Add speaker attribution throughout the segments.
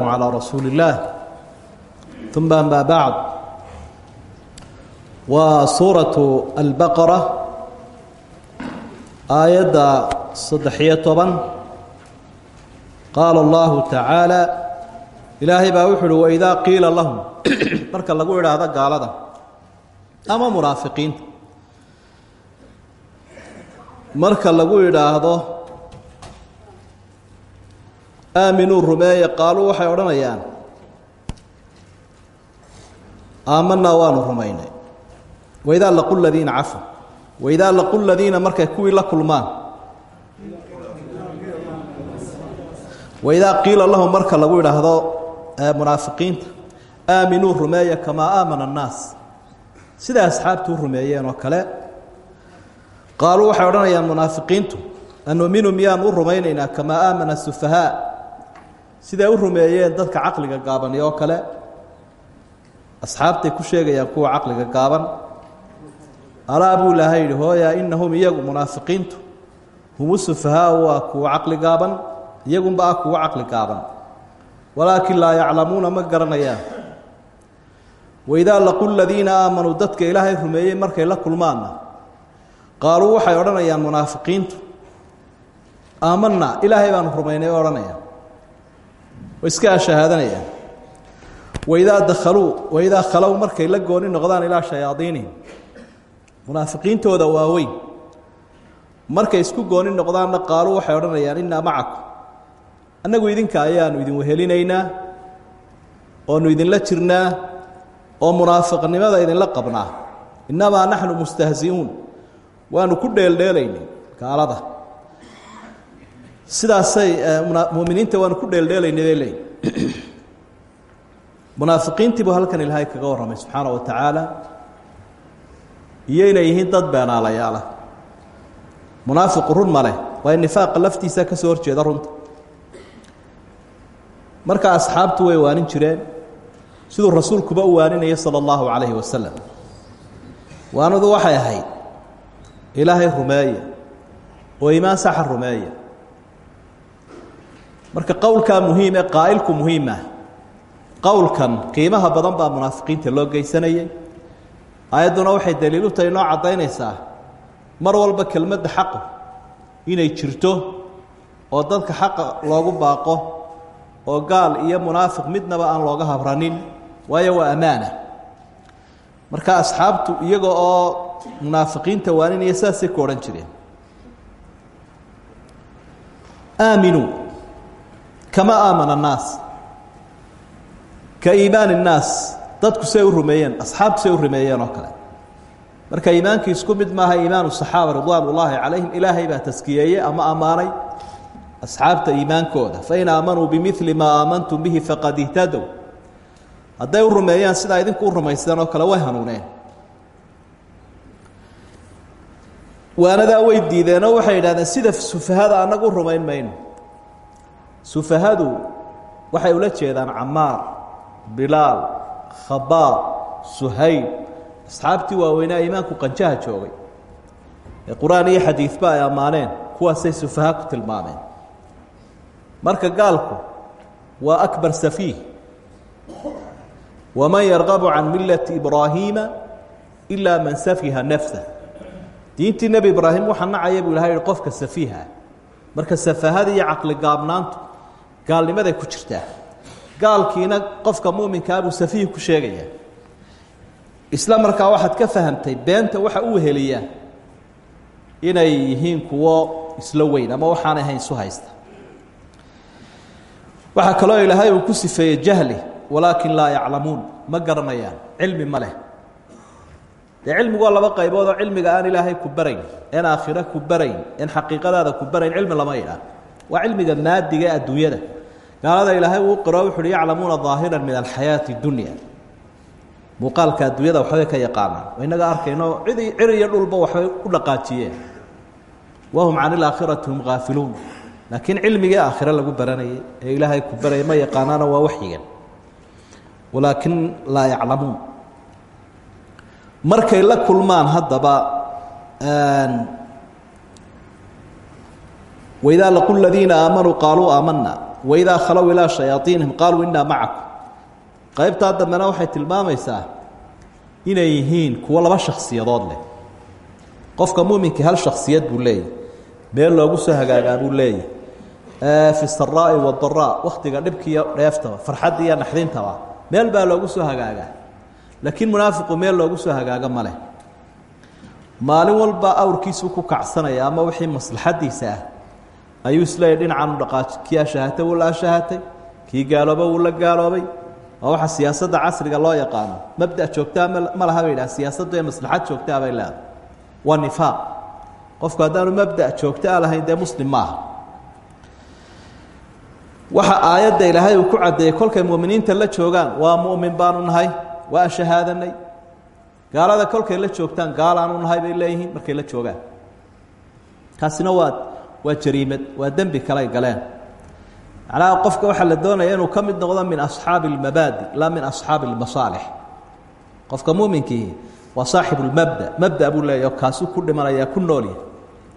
Speaker 1: على رsuuل اللaه ثuma أmا baعd waa suuraة الbaqرة aayadda saddex-iyo toban qaala الlahu taعaalى ilaahay baa wuxu uhi وإidaa qiila lahum marka lagu idhaahdo gaalada ama munaafiqiinta marka lagu idhaahdo aaminuu rumeeye qaaluu waxay odhanayaan aamanaa waanu rumaynay. Waidaa laqu ladiina cafu. Waidaa laqu ladiina markay kuwii la kulmaan. Waidaa qiila lahum marka lagu idhaahdo munaafiqiinta aaminuu rumeeye kamaa aamana annaas. Siday asxaabtu u oo kale qaaluu waxay odhanayaan munaafiqiintu anuminu miyaan u rumaynaynaa kamaa aamana sufahaa siday u rumeeyeen dadka caqliga gaabani oo kale asxaabtay ku sheegayaan kuwa caqliga gaaban. Alaa buu ilaahay yidhi hooyaa inahum iyagu munaafiqiintu humu sufahaau waa kuwa caqli gaaban iyagunba ah kuwa caqli gaaban. Walaakin laa yaclamuuna ma garanayaan. Waidaa laqu ladiina aamanuu dadka ilaahay rumeeyey markay la kulmaanna qaaluu waxay odhanayaan munaafiqiintu aamanaa ilaahay baanu rumaynay o way iska ashahaadanayaan waidaa dakhaluu waidaa khalow markay la gooni noqdaan ilaa shayaadiinihim munaafiqiintooda waaweyn markay isku gooni noqdaanna qaaluu waxay odhanayaan innaa macakum. Annagu idinka ayaanu idin wehelinaynaa oonu idinla jirnaa oo munaafiqnimada idinla qabnaa. Innamaa naxnu mustahzi'uun. Waanu ku dheeldheelaynay gaalada sidaasay muminiinta waanu ku dheeldheelaynay bay leeyiin munaafiqiintii halkan ilaahay kaga warramay subxaana wa tacaala iyo yihiin dad beenaalayaala. Munaafiqu run ma leh waa nifaaqa laftiisa ka soo horjeeda runta. Marka asxaabtu way waanin jireen siduu rasuulkuba u waaninaya sala allahu calayhi wasalam waanadu waxay ahayd ilaahay rumeeya oo iimaan saxa rumeeya marka qowlkaa muhiim ee qaa'ilku muhiimah qowlkan qiimaha badan baa munaafiqiinta loo geysanayay. Aayadduna waxay daliil u tahay noo caddaynaysaa mar walba kelmadda xaqu inay jirto oo dadka xaqa loogu baaqo oo gaal iyo munaafiq midnaba aan looga habranin waayo waa ammaana marka asxaabtu iyaga oo munaafiqiinta waaninaya saasay ku odhan jireen. Aaminuu kama aamana annaas ka iimaan innaas dadku say u rumeeyeen asxaabtu say u rumeeyeen oo kale. Marka iimaankii isku mid maaha iimaanu saxaaba ridwaan ullaahi ilaahay baa taskiyeeyey ama ammaanay? Asxaabta iimaankooda fain aamanuu bimili maa aamantum bihi faqad ihtadow hadday u rumeeyaan sidaa idinku u rumaysteen oo kale way hanuuneen. Waanadaa way diideenoo waxay idhahdeen sida sufahada annagu u mayno sufahadu waxay ula jeedaan camaar bilaal khabaab suhayb. Asxaabtii waaweynaa iimaanku qanjaha joogay. Ee iyo xadiidba ay ammaaneen kuwaasay sufaha tilmaameen. Marka gaalku waa akbar safiih. Waman yarqabu can millati ibraahiima ilaa man safiha nafsa. Diintii nebi ibraahim waxaa nacaya buu qofka safiiha marka safahada iyo gaabnaantu gaalnimaday ku jirtaa gaalkiina qofka muminkaa buu safiih ku sheegayaa isla markaa waxaad ka fahamtay beenta waxa u weheliyaa inay yihiin kuwo isla weyn ama waxaanay hayn isu haysta. Waxaa kaloo ilaahay uu ku sifeeyey jahli walaakin laa yaclamuun. Ma garanayaan cilmi ma leh. Dee cilmigu waa laba qaybood oo cilmiga aan ilaahay ku barayn en aakhiro ku barayn en xaqiiqadaada ku barayn cilmi lama idhaa waa cilmiga maadiga adduunyada. Gaalada ilaahay uu qiro wuxu uhi yaclamuuna ظaahira min alxayaati اdunya muuqaalka adduunyada waxbay ka yaqaanaan. Inaga arkayno cid cir iyo dhulba waxbay u dhaqaajiyeen. Wahum can ilaakhirati hum gaafiluun. Laakiin cilmigii aakhire lagu baranayay ee ilaahay ku baraya ma yaqaanaana waa waxyigan. Walaakin laa yaclamuun. Markay la kulmaan haddaba waidaa laqu ladiina aamanuu qaaluu aamanaa waidaa khalow ilaa shayaaiinihim qaaluu innaa macakum qaybtaa dambena waxay tilmaamaysaa inay yihiin kuwo laba shakhsiyadood leh qofka muuminkii hal shakhsiyad buu leeyahy meel loogu soo hagaagaa buu leeyahy fi saraa'i wadaraa wakhtiga dhibkiiyo dheeftaba farxadda iyo naxdintaba meel baa loogu soo hagaagaa laakiin munaafiqu meel loogu soo hagaaga ma leh maalin walba awrkiisuu ku kacsanaya ama wixii maslaxadiisa ah ayuu isleeyahy dhinacan u dhaqaaji kii ashahatay wuu la ashahatay kii gaalooba wuu la gaaloobay. Waa waxa siyaasadda casriga loo yaqaano. Mabda joogtaa ma laha bay idhaha siyaasaddu ee maslaxad joogtaa bay leedahay. Waa nifaaq. Qofku haddaanu mabda joogto a lahayn dee muslim ma aha waxa aayadda ilaahay uu ku caddeeyey kolkay mu'miniinta la joogaan waa mu'min baanu nahay waa shahaadanay. Gaalada kolkay la joogtaan gaalaanu nahay bay leeyihiin markay la joogaan. Taasina waa waa jariimad waa dembi kaley galeen. Macnaha qofka waxaa la doonaya inuu ka mid noqdo min asxaabi اlmabaadi laa min asxaabi اlmasaalix qofka muuminkii waa saaxibu lmabda mabda buu leeyahy kaasuu ku dhimanaya ku noolyahy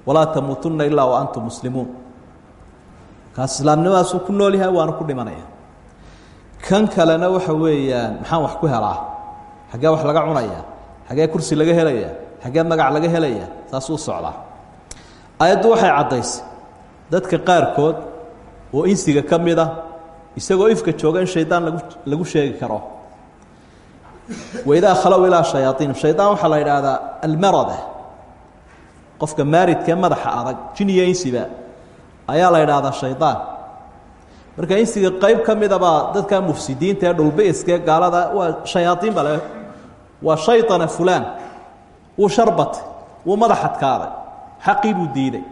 Speaker 1: walaa tamuutunna ilaa wa antum muslimuun. Kaas islaamnimadaasuu ku nool yahay waana ku dhimanaya. Kan kalena waxa weeyaan maxaan wax ku helaa? Xaggee wax laga cunaya xaggee kursi laga helaya xaggee magac laga helaya saasuu socdaa ayaddu waxay caddaysay dadka qaarkood oo insiga ka mid ah isagoo ifka jooga in shaydaan lagu lagu sheegi karo. Waidaa khalow ilaa shayaaiin shaydaan waxaa la yidhaahdaa almarada qofka maaridkae madaxa adag jin iyo insiba ayaa la yidhaahdaa shaydaan. Marka insiga qeyb ka midabaa dadka mufsidiinta ee dhulbiiskaee gaalada waa shayaaiin ba le waa shayطana fulaan. Wuu sharbatay wuu madax adkaaday xaqii buu diiday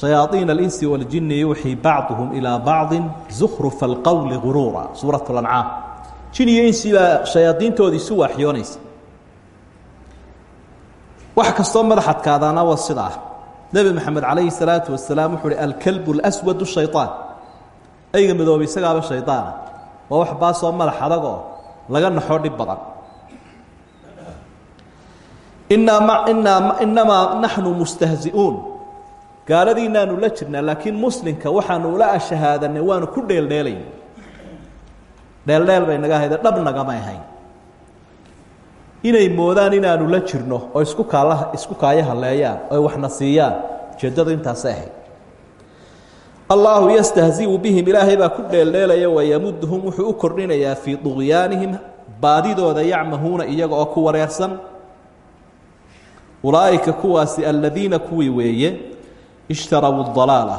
Speaker 1: شhayaaطiin اlinsi wاljini yuuxii bacduhum ilىa bacضi zukrufa اlqowli guruura suuraة اlancaam jin iyo insi baa shayaadiintoodii isu waaxyoonaysa wax kastoo madax adkaadaana waa sidaa nebi moxamed calayhi الsalaaةu wasalaam wuxuu uhi alkalb اlأswad shayطaan ayga midoobay isagaaba shayطaana waa wax baasoo madax adagoo laga naxoo dhib badan inaa inaa inamaa naxnu mustahzi'uun. Gaaladiinaanu la jirnaa laakiin muslimka waxaanu ula ashahaadanay waanu ku dheeldheelayn dheeldheel bay naga ahayde dhab nagamay ahayn inay moodaan inaanu la jirno oo isku kaala isku kaayo haleeyaan oy waxna siiyaan ujeeddadu intaasay ahayd. Allaahu yastahzi'u bihim ilaahay baa ku dheeldheelaya wayamuduhum wuxuu u kordhinayaa fii duqyaanihim baadidooda yacmahuuna iyaga ulaa'ika kuwaasi aladiina kuwii weeye ishtaraw dalaala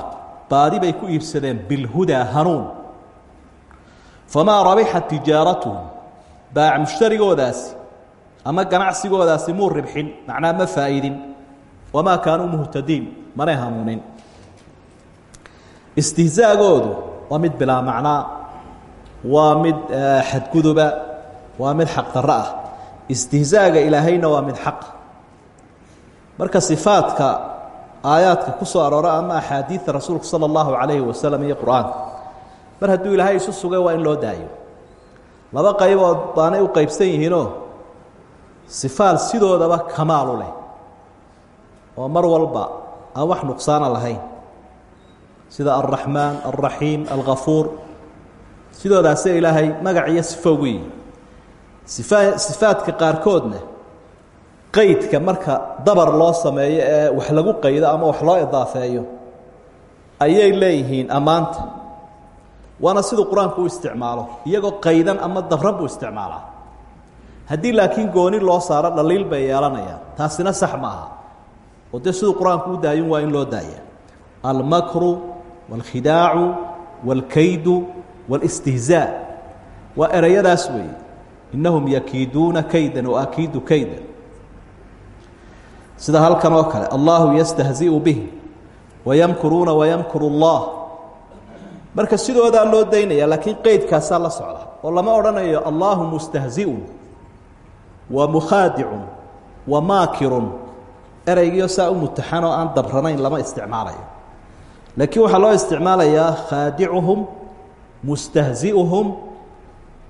Speaker 1: baadi bay ku iibsadeen bilhudaa hanuun. Famaa rabixat tijaaratuhum baac mushtarigoodaasi ama ganacsigoodaasi muu ribxin macnaa ma faa'iidin wamaa kaanuu muhtadiin manay hanuunin. Istihzaagoodu mid bilaa macnaa waa mid xadguduba waa mid xaqdarro ah. Istihzaaga ilaahayna waa mid xaq marka sifaadka aayaadka ku soo aroora ama axaadiida rasuulku sala allahu calayhi wasalam iyo qur'aanka. Mar hadduu ilaahay isu sugay waa in loo daayo. Laba qaybood baanay u qaybsan yihiinoo sifaal sidoodaba kamaalu leh. Oo mar walba aan wax nuqsaana lahayn. Sida alraxmaan alraxiim alkafuur sidoodaasee ilaahay magac iyo sifo ugu yihi sifa sifaadka qaarkoodna qaydka marka dabar loo sameeyo ee wax lagu qaydo ama wax loo idaafeeyo ayay leeyihiin ammaanta waana siduu qur-aanku u isticmaalo iyagoo qaydan ama dabran buu isticmaalaa haddii laakiin gooni loo saaro dhaliil bay yeelanayaan taasina sax ma aha oo dee siduu qur-aanku u daayin waa in loo daaya almakru wاlkhidaacu wاlkaydu wاlاstihzaa waa ereyadaas weeye innahum yakiiduuna kaydan waakiidu kaydan sida halkan oo kale allahu yastahzi'u bihim wayamkuruuna wayamkuru اllah marka sidoodaa loo daynaya laakiin qeydkaasaa la socda oo lama odhanayo allahu mustahzi'un wa mukhaadicun wa maakirun. Ereygiio saa u aan dabranayn lama isticmaalayo. Laakiin waxaa loo isticmaalayaa khaadicuhum mustahzi'uhum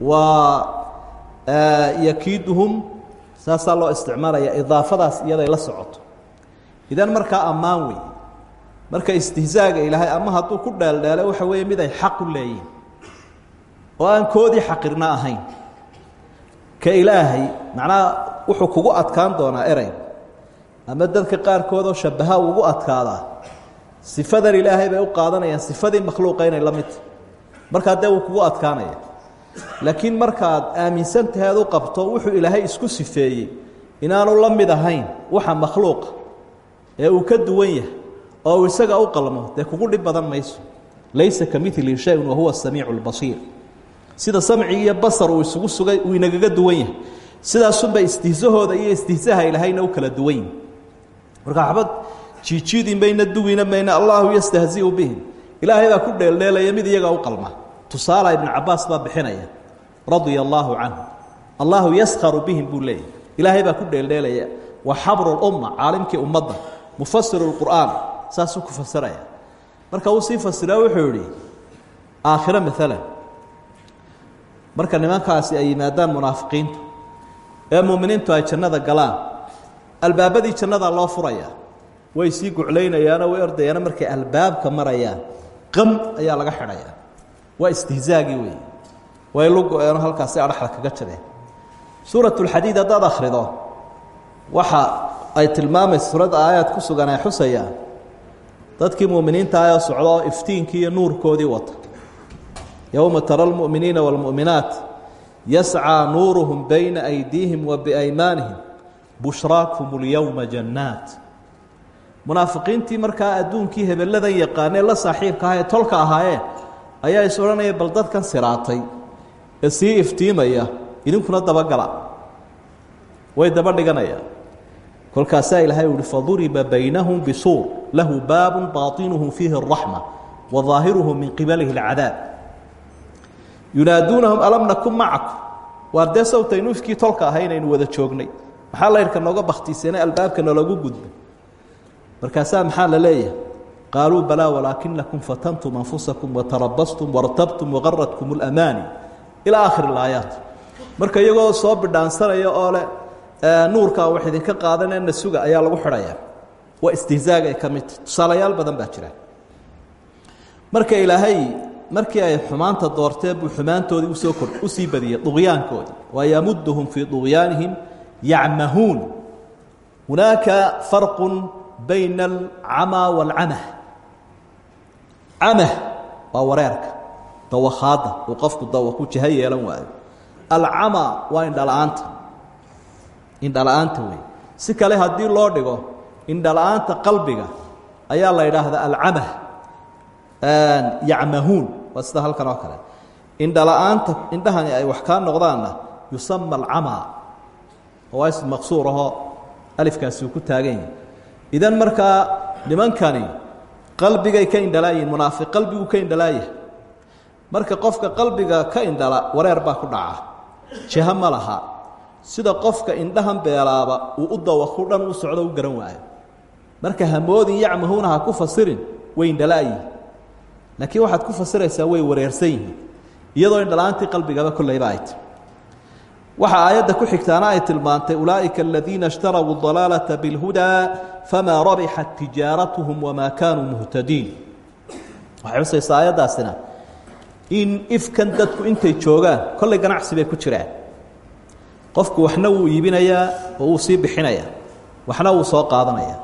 Speaker 1: wa yakiiduhum saasaa loo isticmaalaya idaafadaas iyaday la socoto. Idan markaa ammaan wey marka istihzaaga ilaahay ama hadduu ku dheeldheele waxa weeye mid ay leeyihiin oo aan koodii xaqirna ahayn. Ka ilaahay macnaha wuxuu kugu adkaan doonaa erey ama dadka qaarkood oo shabaha ugu adkaadaa. Sifadan ilaahay bay u qaadanayaan sifadii makhluuqa inay la midta markaa dee wuu kugu adkaanaya laakiin markaad aaminsan tahay ad u qabto wuxuu ilaahay isku sifeeyey inaanu la mid ahayn waxa makhluuqa ee uu ka duwan yahay oo isaga u qalmo. Dee kugu dhib badan mayso. Laysa ka mili shayun wahuwa samiicu lbasiir sida samcigi iyo basar uu isugu sugay uu inagaga duwan yahay. Sidaasunba istihsahooda iyo istihsaha ilaahayna u kala duwan marka waxba jiijiidi mayna duwina mayna allahu yastahziu bihim ilaahay baa ku dheeldheelaya mid iyaga u qalma tusaala ibnu cabaas baa bixinaya radia allaahu canhu. Allahu yaskharu bihim buu leeyahy ilaahay ku dheeldheelaya wa xabru lumma caalimkii ummadda mufasiru lqur'aan saasuu ku fasiraya marka uu sii fasiraa wuxuu yihi aakhiro maalan marka nimankaasi ay yimaadaan munaafiqiintu ee muuminiintu ay jannada galaan albaabadii jannada loo furaya way sii guclaynayaanoo way ordayaano markay albaabka marayaan qam ayaa laga xidhaya waa istihzaagii weeye way lu go-eeno halkaasi adhaxda kaga jabeen suurat lxadiid haddaad akhrido waxa ay tilmaamaysa suuradda aayaad ku sugan ay xusayaan dadkii muuminiinta ayoo socda oo iftiinkii iyo nuurkoodii wata yowma tara almu'miniina wاlmu'minaat yascىa nuuruhum bayna aydiihim wa biaymaanihim bushraakum اlyowma jannaat munaafiqiintii markaa adduunkii hebeladan yaqaanee la saaxiibka aha ee tolka ahaayeen ayaa is odhanaya bal dadkan siraatay ee sii iftiimaya idinkuna dabagala way daba dhiganayaan. Kolkaasaa ilaahay uhi faduriba baynahum bisuur lahu baabun baatinuhu fiihi araxma wa daahiruhu min qibalihi alcadaab. Yunaaduunahum alam nakun macakum. Waar dee sawtaynu tolka ahay inaynu wada joognay. Maxaa laydhka nooga bakhtiisana albaabka nalagu gudba markaasaa maxaa la leeyahay? Qaaluu balaa walaakinakum fatantum anfusakum watarabastum wartabtum wagaradkum اlamaani ilaa aakhir اlaayaat marka iyagoo soo bidhaansanaya oo leh nuurkaa wax idinka qaadanena suga ayaa lagu xidhaya waa istihzaaga ay ka midta tusaalayaal badan baa jira marka ilaahay markii ay xumaanta doorteen buu xumaantoodii u soo kor u sii badiyey duqyaankoodii wa yamuduhum fii duqyaanihim yacmahuun hunaaka farqu bayna alcamaa waalcamah camah waa wareerka. Dawakhaadda uu qofku dawa ku jaho yeelan waayo. Alcamaa waa indhala-aanta indhala-aanta wey si kale haddii loo dhigo indhala-aanta qalbiga ayaa la yidhaahdaa alcamah yacmahuun waa sida halkan oo kale. Indhala-aanta indhahani ay wax kaa noqdaanna yusama alcamaa oo ism maqsuur ahoo alifkaasi uu ku taagan yahay. Idan markaa nimankani qalbigay ka indhalaayihin munaafiq qalbiguu ka indhalaayahay marka qofka qalbiga ka indhala wareer baa ku dhaca. Jiho ma laha. Sida qofka indhahan beelaaba uu u dawaku dhan u socdo u garan waayo. Marka hamoodin yacmahuuna ha ku fasirin way indhalaayihin laakiin waxaad ku fasiraysaa way wareersan yihiin. Iyadoo indhala-aantii qalbigaba kollayba ay ti waxa aayadda ku xigtaana ay tilmaantay ulaa'ika aladiina ishtarabuu dalaalata biاlhudaa famaa rabixat tijaaratuhum wamaa kaanuu muhtadiin. Waxay xusaysaa aayaddaasina in ifkan dadku intay joogaan kollay ganacsi ku jiraan. Qofku waxna wuu iibinayaa oo wuu sii bixinayaa waxna wuu soo qaadanayaa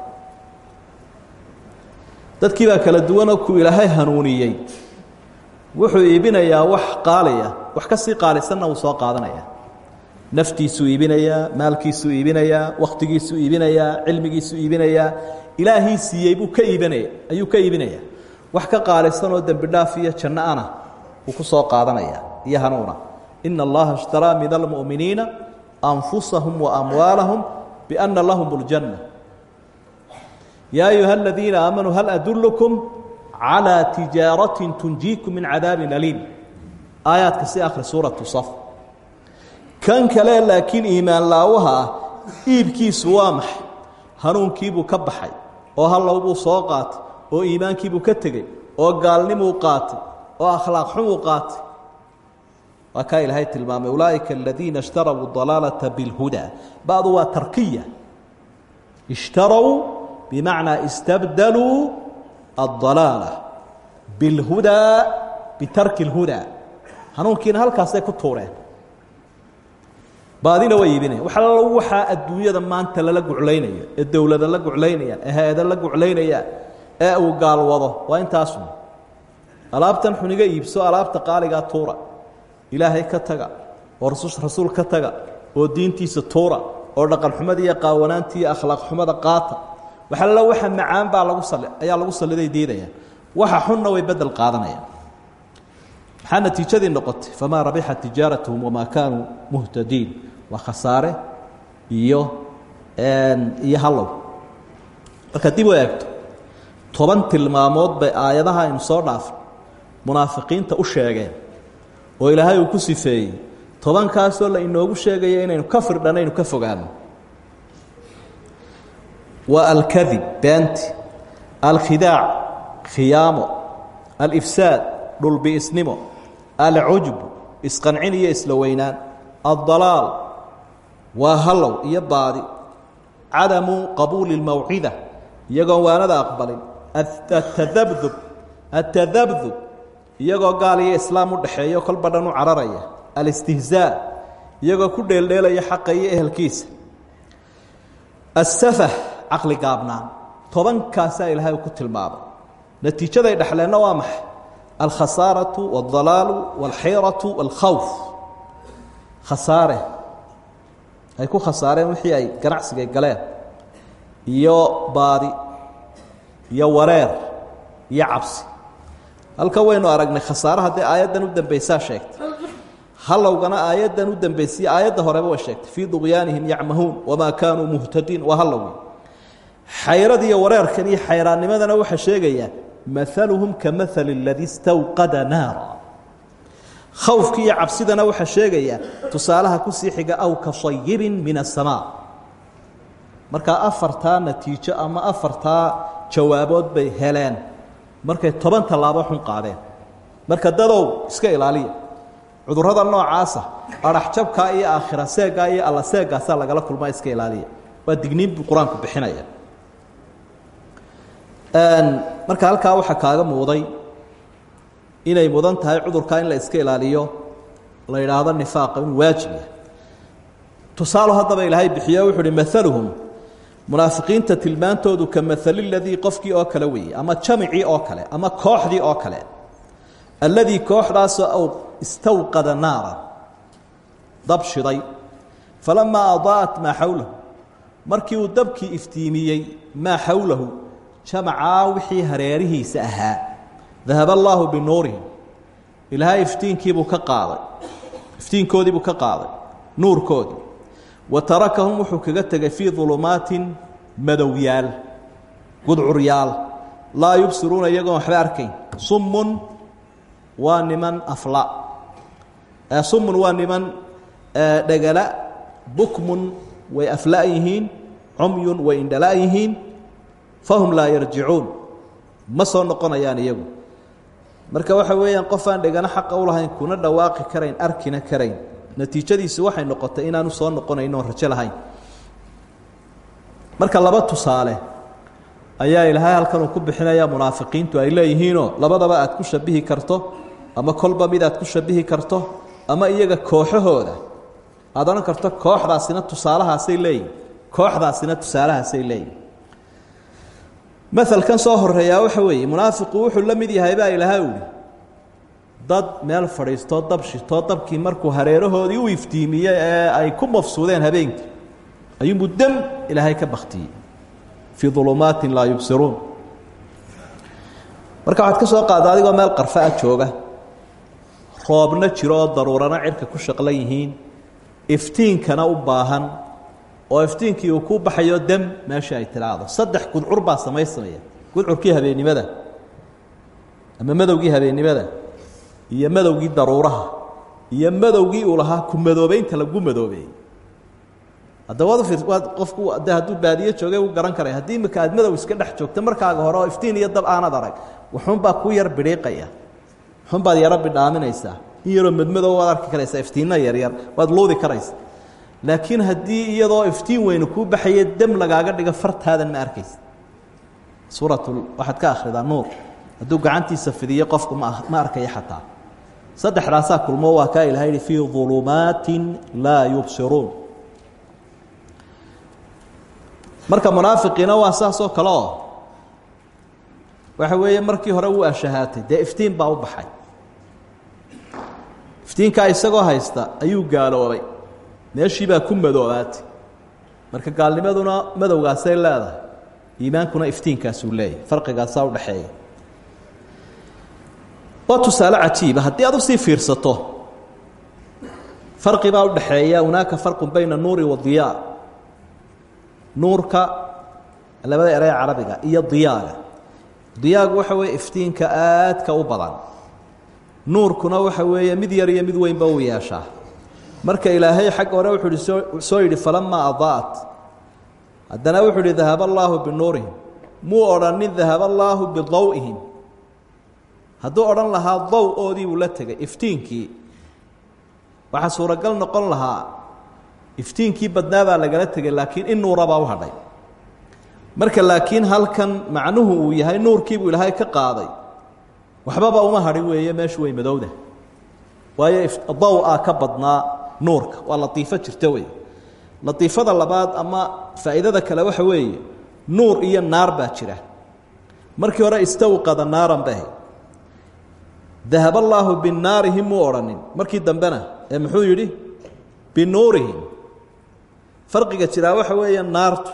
Speaker 1: dadkii baa kala duwanoo kuu ilaahay hanuuniyey. Wuxuu iibinayaa wax qaaliya wax ka sii qaalisanna wuu soo qaadanayaa naftiisuu iibinayaa maalkiisuu iibinayaa wakhtigiisuu iibinayaa cilmigiisuu iibinayaa ilaahii siiyey buu ka iibinaya ayuu ka iibinayaa wax ka qaalisan oo dembi dhaaf iyo janno ana wuu ku soo qaadanaya iyo hanuuna. Ina allaha ishtaraa min almu'miniina anfusahum wa amwaalahum biana lahum اljanna yaa ayuha aladiina aamanuu hal adulkum calىa tijaaratin tunjiikum min cadaabin aliim. Aayaadka si akhri suuratu saf kan kale laakiin iimaan laawaha ah iibkiisu waa maxay? Hanuunkiibuu ka baxay oo hallow buu soo qaatay oo iimaankiibuu ka tegey oo gaalnimuu qaatay oo akhlaaq xumuu qaatay. Waa kaa ilaahay tilmaamay ulaa'ika aladiina ishtarabuu dalaalata biاlhudaa ba'du waa tarkiya. Ishtarow bimacnaa istabdaluu addalaala bilhudaa bitarki اlhudaa hanuunkiina halkaasay ku tuureen baadina way iibinayan wax allo waxaa adduunyada maanta lala guclaynayo ee dowladda la guclaynayaan ee hay'ada la guclaynayaan ee uu gaalwado waa intaasun alaabtan xuniga iibso alaabta qaaligaa tuura. Ilaahay ka taga oo rasuul ka taga oo diintiisa tuura oo dhaqan xumada iyo qaawanaanta iyo akhlaaq xumada qaata. Wax allo waxa macaan baa lagu sali ayaa lagu saliday diidayaan waxa xunna way bedel qaadanayaan. Maxaa natiijadii noqotay? Famaa rabixat tijaaratuhum wamaa kaanuu muhtadiin waa khasaare iyo iyo hallow. Marka dib u eegto toban tilmaamood bay aayadaha aynu soo dhaafay munaafiqiinta u sheegeen oo ilaahay uu ku sifeeyey tobankaasoo la inoogu sheegaya inaynu ka firdhanaynu ka fogaano. Waa alkadib beenti alkhidaac khiyaamo alifsaad dhulbi'isnimo alcujb isqancin iyo isla weynaan addalaal waa hallow iyo baadi cadamu qabuuli اlmawcida iyagoon waanada aqbalin atadabdub atadabdub iyagoo gaal iyo islaam u dhexeeyo kolba dhan u cararaya alistihzaa iyagoo ku dheeldheelaya xaqa iyo ehelkiisa asafah caqli gaabnaan tobankaasaa ilaahay ku tilmaamay natiijaday dhexleenna waa maxay alkhasaaraةu wاldalaalu wاlxiiraةu wاlkhawf khasaare ay ku khasaareen wixii ay ganacsigay galeen iyo baadi iyo wareer iyo cabsi. Halkan waynu aragnay khasaare haddii aayaddan u dambeysaa sheegtay. Halowgana aayaddan u dambeysay aayadda horeba way sheegtay. Fii duqyaanihim yacmahuun wamaa kaanuu muhtadiin waa halowgi xayrad iyo wareerkan iyo xayraannimadana waxaa sheegayaa maaluhum ka maali اladii stawqada naara khawfki iyo cabsidana waxaa sheegayaa tusaalaha ku sii xiga aw ka sayibin min aلsamaa markaa afartaa natiijo ama afartaa jawaabood bay heleen markay toban tallaabo xun qaadeen. Marka dadow iska ilaaliya. Cudurrada noocaasa adhaxjabkaa iyo aakhira seegaa iyo alla seegaasaa lagala kulmaa iska ilaaliya. Waa digniin buu qur'aanku marka halkaa waxaa kaaga muuday inay mudan tahay cudurkaa in la iska ilaaliyo la yidhaahdo nifaaqa inuu waajib yahay tusaalo haddaba ilaahay bixiyo wuxu uhi maaluhum munaafiqiinta tilmaantoodu ka maali ladii qofkii oo kale weeye ama jamicii oo kale ama kooxdii oo kale alladii kooxdaasoo aw istawqada naara dab shiday falamaa adaa'at maa xawlahu markii uu dabkii iftiimiyey maa xawlahu jamacaa wixii hareerihiisa ahaa dahaba allaahu binuurihim ilaahay iftiinkiibuu ka qaaday. Iftiinkoodiibuu ka qaaday. Nuurkoodii. Wa tarakahum wuxuu kaga tegay fii dulumaatin madowyaal. Gudcuryaal. Laa yubsiruuna iyagoon waxba arkayn. Summun waa niman afla. Summun waa niman dhegala. Bukmun way afla yihiin. Cumyun way indhala yihiin. Fahum laa yarjicuun. Ma soo noqonayaan iyagu marka waxa weeyaan qof aan dhegano xaqa u lahayn kuna dhawaaqi karayn arkina karayn. Natiijadiisu waxay noqotay inaanu soo noqonayn oon rajo lahayn. Marka laba tusaale ayaa ilaahay halkan uu ku bixinaya munaafiqiintu ay leeyihiinoo labadaba aad ku shabihi karto ama kolba mid aad ku shabihi karto ama iyaga kooxahooda. Aad odhan karto kooxdaasina tusaalahaasay leeyihiin kooxdaasina tusaalahaasay leeyihiin maalkan soo horeeyaa waxa weeye munaafiqu wuxuu la mid yahay baa ilaahay uhi dad meel fadhiistoo dab shitoo markuu hareerahoodii u iftiimiyey ee ay ku mafsuudeen habeenkii ayuunbuu dem ilaahay ka baktiyey fii ulumaatin laa yubsiruun. Marka waxaad ka soo qaada adigoo meel qarfa ah jooga roobna jiro daruurana cirka ku shaqlan iftiinkana u baahan oo iftiinkii uu ku baxayo dem meesha ay tiraahdo saddex gudcur baa samaysamaya. Gudcurkii habeennimada ama madowgii habeennimada iyo madowgii daruuraha iyo madowgii uu lahaa ku madoobeynta lagu madoobeeyey hadda waad qofku de hadduu baadiye joogay u garan karay. Haddii imika aad madow iska dhex joogto markaaga hore oo iftiin iyo dab aanad arag wuxuunbaa ku yar bidhiiqaya. Wuxuunbaad yaro bidhaaminaysaa. In yaroo madmadow waad arki karaysaa iftiinna yaryar waad luudi karaysa laakiin haddii iyadoo iftiin weyne kuu baxaye dem lagaaga dhigo fartaadan ma arkaysa suurat waxaad ka akhridaa nuur. Hadduu gacantiisa fidiyo qofku ma ma arkayo xataa. Saddexdaasaa kulmo waa kaa ilahay yihi fii ظulumaatin laa marka munaafiqiina waa saas oo kale waxa weeye markii hore wuu ashahaatay dee iftiin baa u baxay. Iftiinkaa isagoo haysta ayuu gaaloobay meeshii baa ku madoobaatay. Marka gaalnimaduna madowgaasay leedahay. Iimaankuna iftiinkaasuu leeyahay farqigaasaa udhaxeeya waa tusaale cajiiba haddii aad u sii fiirsato farqi baa udhaxeeya hunaaka farqu bayna nuuri wa diyaa. Nuurka labada erey carabiga iyo diyaaga. Diyaagu waxa weeye iftiinka aadka u badan. Nuurkuna waxa weeye mid yar iyo mid weynba uu yeeshaa marka ilaahay xagga hore wuxuu soo yidhi falamaa adaa'at haddana wuxuu ihi dahaba allaahu binuurihim muu odhanin dahaba allaahu bidaw'ihim. Hadduu odhan lahaa daw-oodii buu la tegay iftiinkii. Waxaa suuragal noqon lahaa iftiinkii badnaa baa lagala tegay laakiin in nuurabaa u hadhay. Marka laakiin halkan macnuhu uu yahay nuurkiibuu ilaahay ka qaaday. Waxbaba uma hadhin weeye meeshu way madowda waayo daw-a ka badnaa nuurka. Waa latiifo jirta wey latiifada labaad ama faa'iidada kale waxa weeye nuur iyo naar baa jira. Markii hore istawqada naaran bahay dahab allaahu binaarihim muu odhanin. Markii dambena ee muxuu yidhi? Binuurihim. Farqiga jiraa waxa weeye naartu.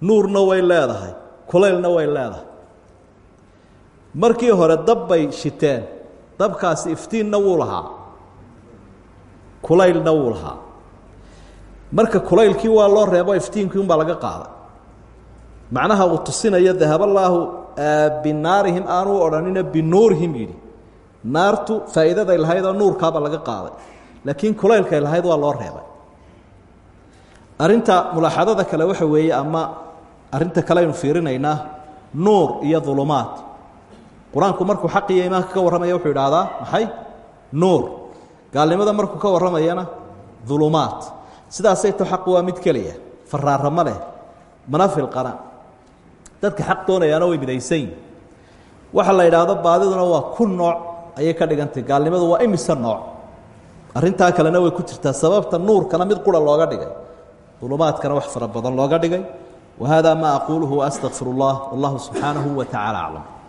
Speaker 1: Nuurna way leedahay kulaylna way leedahay. Markii hore dab shiteen. Dabkaasi iftiinna wuu lahaa kulaylna wuu lahaa. Marka kulaylkii waa loo reebo iftiinkii unbaa laga qaaday macnaha uu tusinayo dahab allaahu binaarihim aanuu odhanina binuurihim yidhi. Naartu faa'iidaday lahayd oo nuurkaaba laga qaaday. Laakiin kulaylkay lahayd waa loo reebay. Arrinta mulaaxadada kale waxa weeye ama arrinta kale aynu fiirinaynaa nuur iyo dulumaad. Qur'aanku markuu xaq iyo iimaanka ka warramaya wuxuu idhaahdaa maxay? Nuur gaalnimada markuu ka warramayana dulumaad. Sidaasay to xaqu waa mid keliya. Faraaramo leh. Mana filqana. Dadka xaq doonayaana way midaysan yihiin waxa la idhaahdo baadiduna waa ku nooc ayay ka dhigantay. Gaalnimadu waa imise nooc. Arrintaa kalena way ku jirtaa. Sababta nuurkana mid qura looga dhigay. Dulumaadkana wax fara badan looga dhigay. Wa hada ma aquuluhu waastaqfir اllah wallahu subxaanahu wa tacaala aclam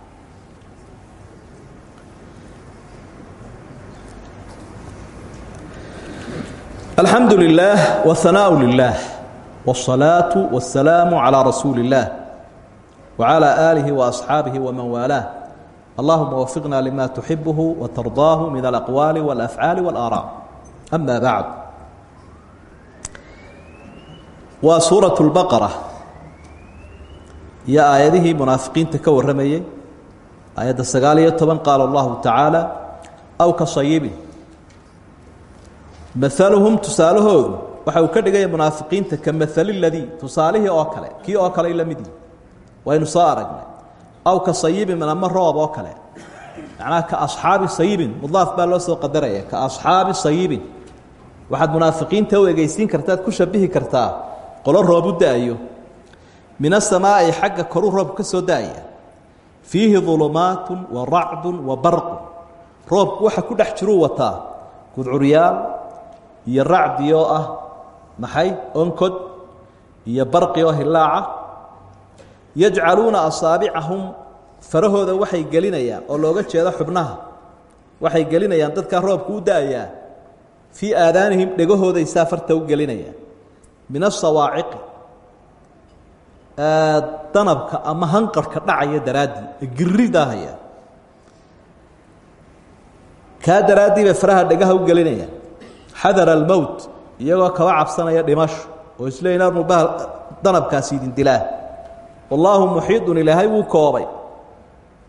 Speaker 1: alxamdu lilaah wahanaau lilaah wsalaatu wasalaamu calaa rasuuli illaah wacalaa aalihi waasxaabihi waman waalaah allahuma wafiqna lima tuxibuhu watardaahu min alaqwaali walafcaali walaara ama bacd waa suurat lbaqara iyo aayadihii munaafiqiinta ka warramayey aayadda sagaal iyo toban qaala allahu tacaala aw ka sayibin maaluhum tusaalahoodu waxa uu ka dhigaya munaafiqiinta ka maali ladii tusaalihii oo kale kii oo kale la midii. Waynu soo aragnay. Aw ka sayibin ama roob oo kale. Macnaha ka asxaabi sayibin mudaaf baa loo soo qadaraya. Ka asxaabi sayibin waxaad munaafiqiinta u egeysiin kartaad ku shabihi kartaa qolo roobu da'ayo. Min asamaa'i xagga koruu roobku ka soo da'aya. Fiihi dulumaatu wa racdu wa barqu roobku waxa ku dhex jiruu wataa. Gudcuryaal iyo racdi ah maxay? Onkod iyo barqi hilaaca. Yajcaluuna asaabicahum farahooda waxay gelinayaan oo looga jeedo xubnaha. Waxay gelinayaan dadkaa roobku u da'ayaa. Fii aadaanihim dhegahooday u gelinayaan. Min asawaaciqi danabka ama hanqarhka dhacaya daraaddii giridaahaya kaa daraaddii bay faraha dhegaha u gelinayaan xadara almowt iyagoo kaba cabsanaya dhimasho oo isleeyiin armubaha danabkaasi idin dilaa wallaahu muxiidun ilaahay wuu koobay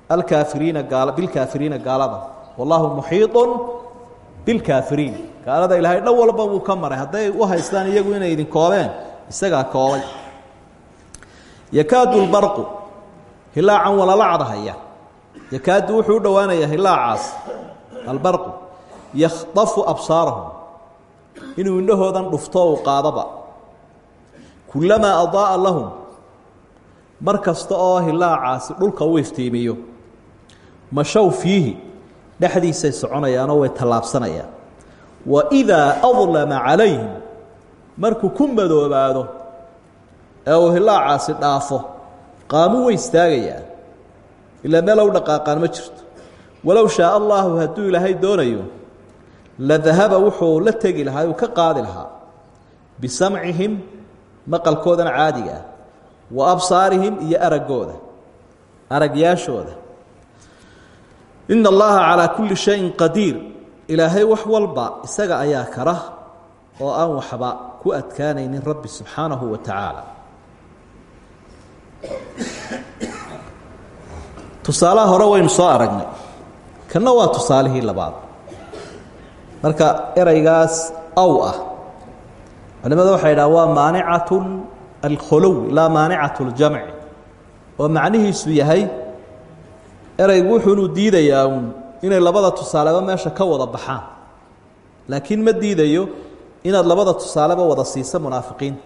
Speaker 1: alkaafiriina gaal bilkaafiriina gaalada wallaahu muxiiطun bilkaafiriin gaalada ilaahay dhan walba wuu ka maray hadday u haystaan iyagu inay idin koobeen isagaa koobay yakaadu lbarqu hilaacan walalacdahaya yakaadu wuxuu u dhowaanayaa hilaacaas albarqu yakhdafu absaarahum inuu indhahoodan dhufto uu qaadaba. Kulamaa adaaa lahum mar kasta oo hilaacaasi dhulka u iftiimiyo mashow fiihi dhexdiisay soconayaanoo way tallaabsanayaan. Wa idaa adlama calayhim markuu ku madoobaado ee uu hilaacaasi dhaafo qaamuu way istaagayaan. Ilaa meel u dhaqaaqaan ma jirto. Walow shaaa allaahu hadduu ilaahay doonayo la dahaba wuxuu la tegi lahaa uu ka qaadi lahaa bisamcihim maqalkoodan caadiga ah wa absaarihim iyo araggooda aragyaashooda. Ina allaha calaa kulli shayin qadiir. Ilaahay wax walba isaga ayaa kara oo aan waxba ku adkaanaynin rabbi subxaanahu wa tacaala. Tusaalaha hore waynu soo aragnay. Kanna waa tusaalihii labaad marka ereygaas aw ah. Culimada waxay dhaha waa maanicatu alkholow laa maanicatu اljamci oo macnihiisu yahay ereygu wuxuunu diidayaa uun inay labada tusaaleba meesha ka wada baxaan. Laakiin ma diidayo inaad labada tusaaleba wada siisa munaafiqiinta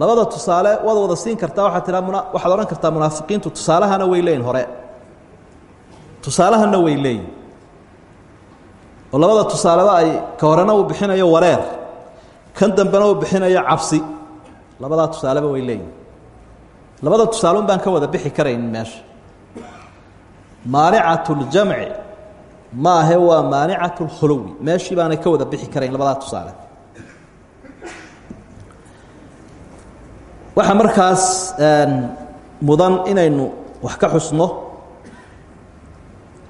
Speaker 1: labada tusaale waad wada siin kartaa waxaad tiaa waxaad odhan kartaa munaafiqiintu tusaalahana way leeyihiin hore. Tusaalahana way leeyihiin oo labada tusaaleba ay ka horena uu bixinayo wareer kan dambena uu bixinayo cabsi. Labadaa tusaaleba way leeyihiin labada tusaale un baan ka wada bixi karaynin meesha. Maanicatu اljamci ma ahe waa maanicatu اlkhuluwi meeshii baanay ka wada bixi karayn labadaa tusaale. Waxaa markaas mudan inaynu wax ka xusno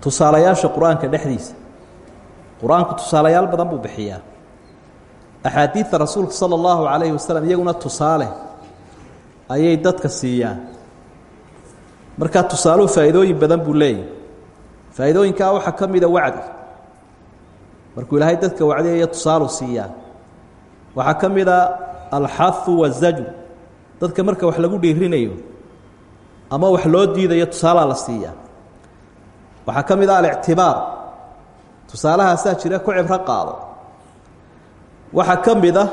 Speaker 1: tusaalayaasha qur'aanka dhexdiisa qur'aanku tusaalayaal badan buu bixiyaa. Axaadiidta rasuulka sala allahu calayhi iyaguna tusaale ayay dadka siiyaan. Markaa tusaaluhu faa'iidooyin badan buu leeyahy faa'iidooyinkaa waxaa ka mida wacdi. Markuu ilaahay dadka wacdiyayo tusaalu siiyaa. Waxaa ka mida alxahu wazajru dadka marka wax lagu dhiirinayo ama wax loo diidayo tusaalaa la siiyaa. Waxaa ka mid a alictibaar tusaalahaasaa jira ku cibro qaado. Waxaa ka mid a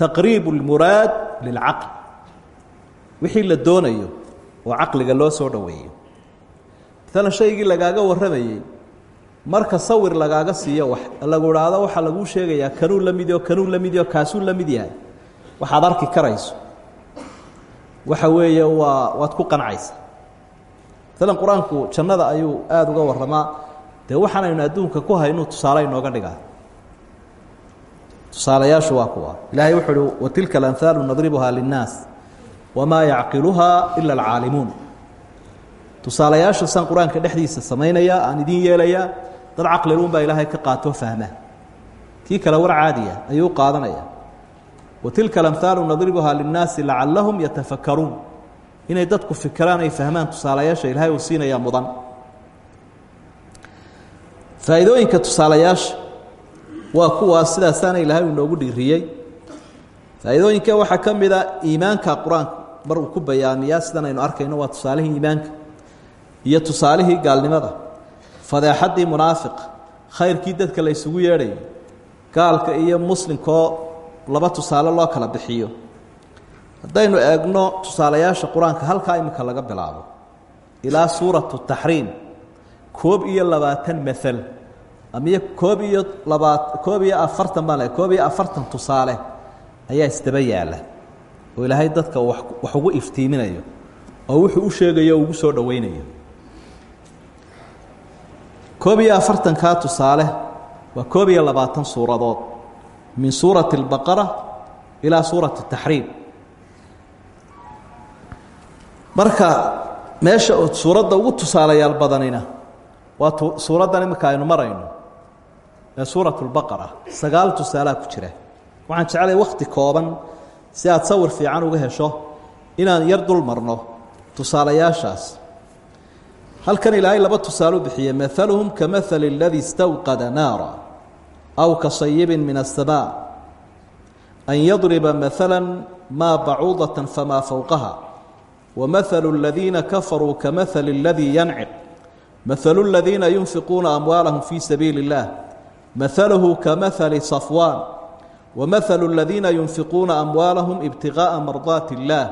Speaker 1: taqriib اlmuraad wixii la doonayo oo caqliga loo soo dhoweeyo maalan shaygii lagaaga warramayey marka sawir lagaaga siiyo lagu idhaahdo waxaa laguu sheegayaa kanuu la mid oo kanuu la mid arki karayso. Waxa weeye waa waad ku qancaysa. Maalan qur'aanku jannada ayuu aada uga warramaa dee waxaanaynu adduunka ku haynuu tusaale inooga dhigaa. Tusaalayaashu waa kuwa. Ilaahay wuxuu uhi watilka alamhaalu nadribuhaa linnaas wamaa yacqiluhaa ila alcaalimuun. Tusaalayaasha san qur'aanka dhexdiisa samaynaya aan idiin yeelayaa dad caqliluun baa ilaahay ka qaatoo fahma. Kii kale war caadiya ayuu qaadanaya. Watilka alamhaalu nadribuhaa linnaasi lacallahum yatafakaruun inay dadku fikiraan ay fahmaan tusaalayaasha ilaahay uu siinayaa mudan faa'iidooyinka tusaalayaasha waa kuwaas sidaasaana ilaahay uu inoogu dhiiriyey faa'iidooyinka waxaa ka mid a iimaanka qur'aanku mar uu ku bayaamiyaa sidan aynu arkayno waa tusaalihii iimaanka iyo tusaalihii gaalnimada. Fadeexaddii munaafiq khayrkii dadka la ysugu yeedhayo gaalka iyo muslimkaoo laba tusaale loo kala bixiyo. Haddaynu eegno tusaalayaasha qur'aanka halkaa iminka laga bilaabo. Ilaa suuratu taxriim koob iyo labaatan maal amiyo koob iyo labaa koob iyo afartan baan le koob iyo afartan tusaale ayaa isdaba yaalla oo ilaahay dadka wa wax ugu iftiiminayo oo wuxuu u sheegayo ugu soo dhoweynayo koob iyo afartankaa tusaale waa koob iyo labaatan suuradood min suurati اlbaqara ilaa suurati taxriim marka meesha suuradda ugu tusaalayaal badanina waa tu suuraddan iminka aynu marayno ee suurat اlbaqara sagaal tusaalaa ku jira waxaan jeclay wakhti kooban si aad sawir fiican uga hesho inaan yar dul marno tusaalayaashaas halkan ilaahay laba tusaale u bixiye maaluhum ka maali اladii istawqada naara aw ka sayibin min الsamاء an yadriba maala maa bacuudaة famaa fowqaha wamaثل الadiina kafaruu kamaثali اladii yanciq maثlu الadiina yunfiquuna amwaalahum fii sabiili الlah maثaluhu kamaثali صafwaan wamaثlu الadiina yunfiquuna amwaalahum ibtiغaaءa mardaati الlah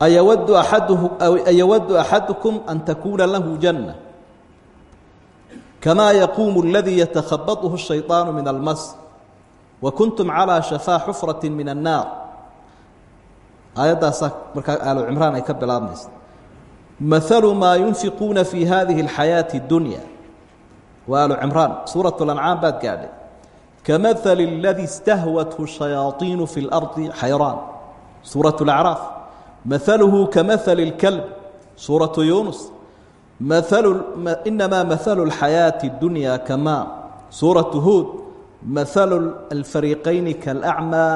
Speaker 1: ayawadu aadhu ayawadu axadukum an takuuna lahu janna kamaa yaquumu اladii yatakhabadhu الshayطaanu min almas wa kuntum calىa shafaa xufrati min الnaar aayaddaasaa markaa aalo cimraan ay ka bilaabmaysa mahalu maa yunfiquuna fi hadihi اlxayaaةi اdunya waa aalo cimraan suuraة اlancaam baad gaadhay kamahali اladii istahwathu shayaaiinu fi اlardi xayraan suuraة اlacraaf mahaluhu kamahali اlkalb suuraةu yunus inamaa mahalu اlxayaaةi اdunya kama suuraةu huud mahalu alfariiqayni kaاlأcmى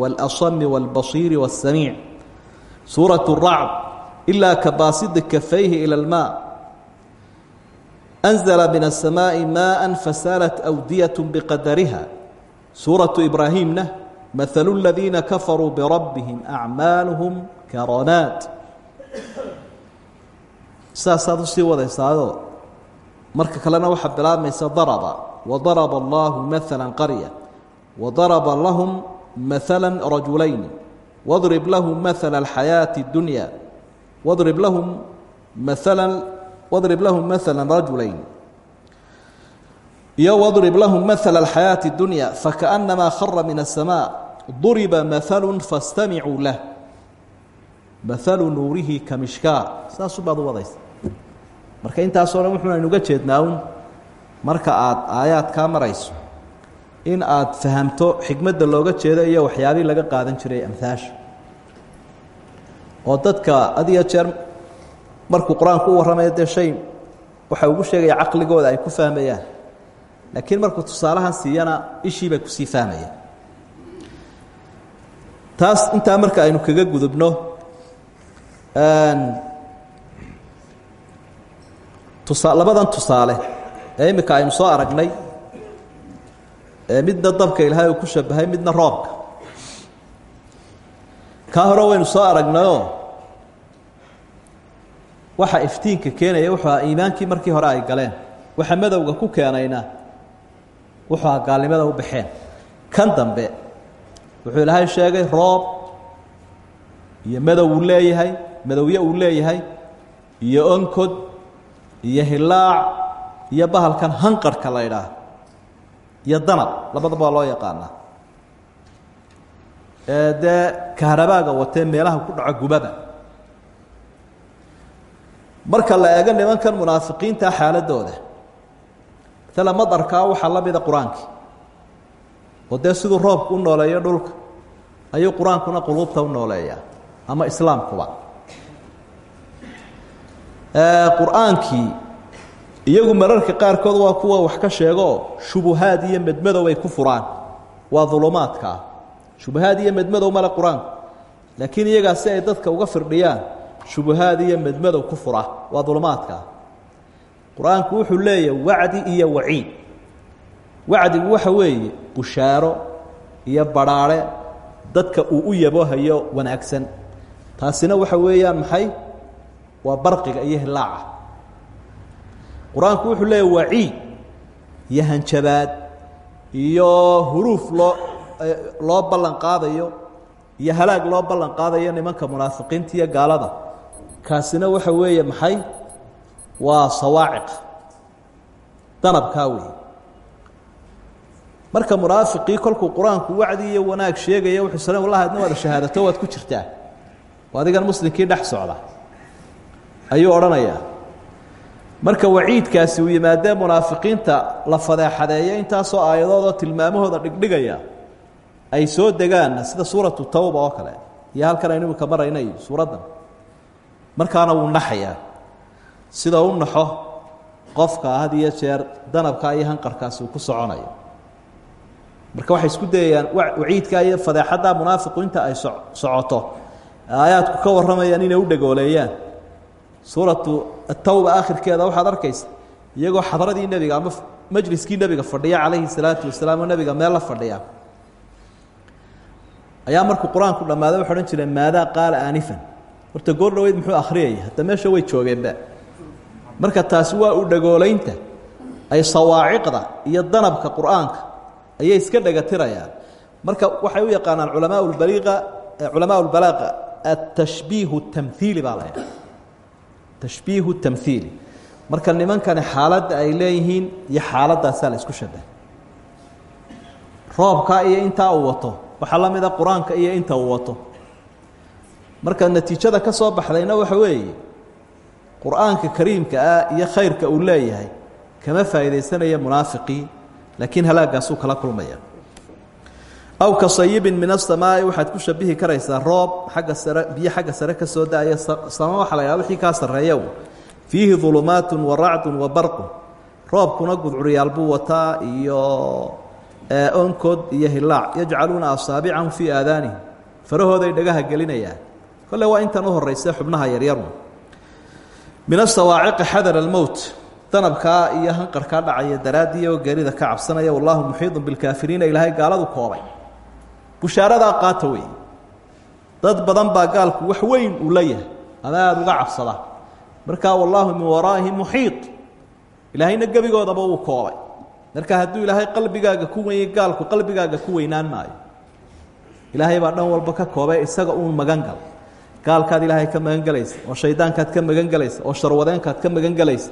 Speaker 1: wاlasami wاlbasiiri wالsamiic suuraة الracd ilaa kabaasidi kafayhi ilى اlmaa أنزل من السماء ماء فسالت أودية بقدرها سورة إبراهيمna مثل الذين كفروا بربهم أعماaلهم كرناad saasaad usii wadaysaao marka kalena waxaa bilaabmaysa ضربa وضرب الله مثلا قرية وضرب لهم مثلا رجuلين واضرب لهم مثل الحياة الدنيا واضرب لهم مثلا واضرب لهم مثلا رجلين iyo واضرب لهم مثل الحياة الدنيا فكأنما خر من السماء ضرب مثل فاستمعوا له مثل نوuره كمشكاة saasu baad u wadaysa marka intaasoo dhan wuxuuna inuga jeednaa un marka aad aayaadkaa marayso in aad fahamto xikmadda looga jeedo iyo waxyaabihii laga qaadan jiray amhaasha oo dadka had iyo jeer markuu qur'aanku u warramayo dee waxa ugu sheegaya caqligooda ay ku fahmayaan. Laakiin markuu tusaalahan siiyana ishii bay ku sii fahmayaan. Taas intaa marka aynu kaga gudubno tusa labadan tusaale ee imika aynu soo aragnay midna dabka ilaahay ku shabahay midna roobka. Kaa hore waynu soo aragnayoo waxa iftiinka keenaya wuxuu aha iimaankii markii hore ay galeen. Waxa madowga ku keenayna wuxuu aha gaalnimada u baxeen. Kan dambe wuxuu ilaahay sheegay roob iyo madow uu leeyahay madowye uu leeyahay iyo onkod iyo hilaac iyo bahalkan hanqarhka la ydhaah iyo danab. Labadaba loo yaqaanaa ee dee kaharabaaga watee meelaha ku dhaco gubaba marka la eego nimankan munaafiqiinta xaaladooda maala madarkaa waxaa la mida qur'aankii. Oo dee siduu roobku u nooleeyo dhulka ayuu qur'aankuna quluubta u nooleeyaa ama islaamkuba. Qur'aankii iyagu mararka qaarkood waa kuwa wax ka sheegoo shubuhaad iyo medmadow ay ku furaan. Waa dulumaadkaa shubuhaad iyo medmadow male qur'aanku. Laakiin iyagaa si ay dadka uga firdhiyaan shubuhaad iyo medmadow ku fura. Waa dulumaadkaa qur'aanku wuxuu leeyahay wacdi iyo waciid. Wacdigu waxa weeye bushaaro iyo badhaadhe dadka uu u yabohayo wanaagsan. Taasina waxa weeyaan maxay? Waa barqiga iyo hilaaca. Qur'aanku wuxuu leeyahy waciid iyo hanjabaad iyo huruuf loo loo ballan qaadayo iyo halaag loo ballan qaadayo nimanka munaafiqiinta iyo gaalada kaasina waxa weeye maxay? Waa sawaaciq. Danabkaa weeye. Marka munaafiqii kolkuu qur'aanku wacdi iyo wanaag sheegaya wuxuu sale wallahi adna waada shahaadato waad ku jirtaa. Oo adigan muslimkii dhex socda. Ayuu odhanayaa. Marka waciidkaasi uu yimaadee munaafiqiinta la fadeexadeeyo intaasoo aayadoodoo tilmaamahooda dhigdhigaya ay soo degaanna sida suuratu tawba oo kale. Iyo halkan aynu imika marayna iyo suuraddan markaana wuu naxayaa. Sida u naxo qofka had iyo jeer danabka iyo hanqarkaasi uu ku soconayo. Marka waxay isku dayayaan waciidka iyo fadeexadda munaafiqu inta ay so socoto aayaadku ka warramayaan inay u dhegooleeyaan suuratu atawba akhirkeeda waxaad arkaysa iyagoo xadradii nebiga ama majliskii nebiga fadhiya calayhi salaatu wasalaam oo nebiga meel la fadhiya. Ayaa markuu qur'aanku dhammaada waxay odhan jireen maadaa qaala aanifan horta goor dhaweyd muxuu akhriyaya hadda meesha way joogeenba. Marka taasi waa u dhagoolaynta. Ay sawaaciqda iyo danabka qur'aanka ayay iska dhegatirayaan marka waxay u yaqaanaan culamaa lbaliiqa culamaa lbalaaqa atashbiihu tamhiili baa la ydhaha tashbiihu tamhiili marka nimankani xaaladda ay leeyihiin iyo xaaladaasaa la isku shabahay roobka iyo intaa uu wato. Waxaa la mida qur'aanka iyo inta uu wato marka natiijada ka soo baxdayna waxa weeye qur'aanka kariimka ah iyo khayrka uu leeyahay kama faa'iidaysanaya munaafiqii laakiin halaagaasuu kala kulmaya. Aw ka sayibin min asamaa'i waxaad ku shabihi karaysaa roob xagga sare biyo xagga sare ka soo da'aya waxaa la yhaha wixii kaa sarreeya fiihi dulumaatun wa racdun wa barqun. Roobkuna gudcuryaal buu wataa iyo onkood iyo hilaac. Yajcaluuna asaabicahum fii aadaanihim. Farahooday dhagaha gelinayaan kolle waa intan u horaysa xubnaha yaryaru min asawaaciqi xadar almowt danabkaa iyo hanqarkaa dhacaya daraaddii oo geerida ka cabsanaya wallaahu muxiidun bilkaafiriina ilaahay gaaladu koobay. Bushaaradaa qaata wey dad badan baa gaalku wax weyn uu la yahay uga cabsada. Markaa wallaahu min waraa'ihim muxiid ilaahayna gebigoodaba uu koobay. Marka hadduu ilaahay qalbigaaga ku weyey gaalku qalbigaaga ku weynaan maayo. Ilaahay baa dhan walba ka koobay isaga uun magan gal gaalkaad ilaahay ka magan gelaysa oo shaydaankaad ka magan gelaysa oo sharwadeenkaad ka magan gelaysa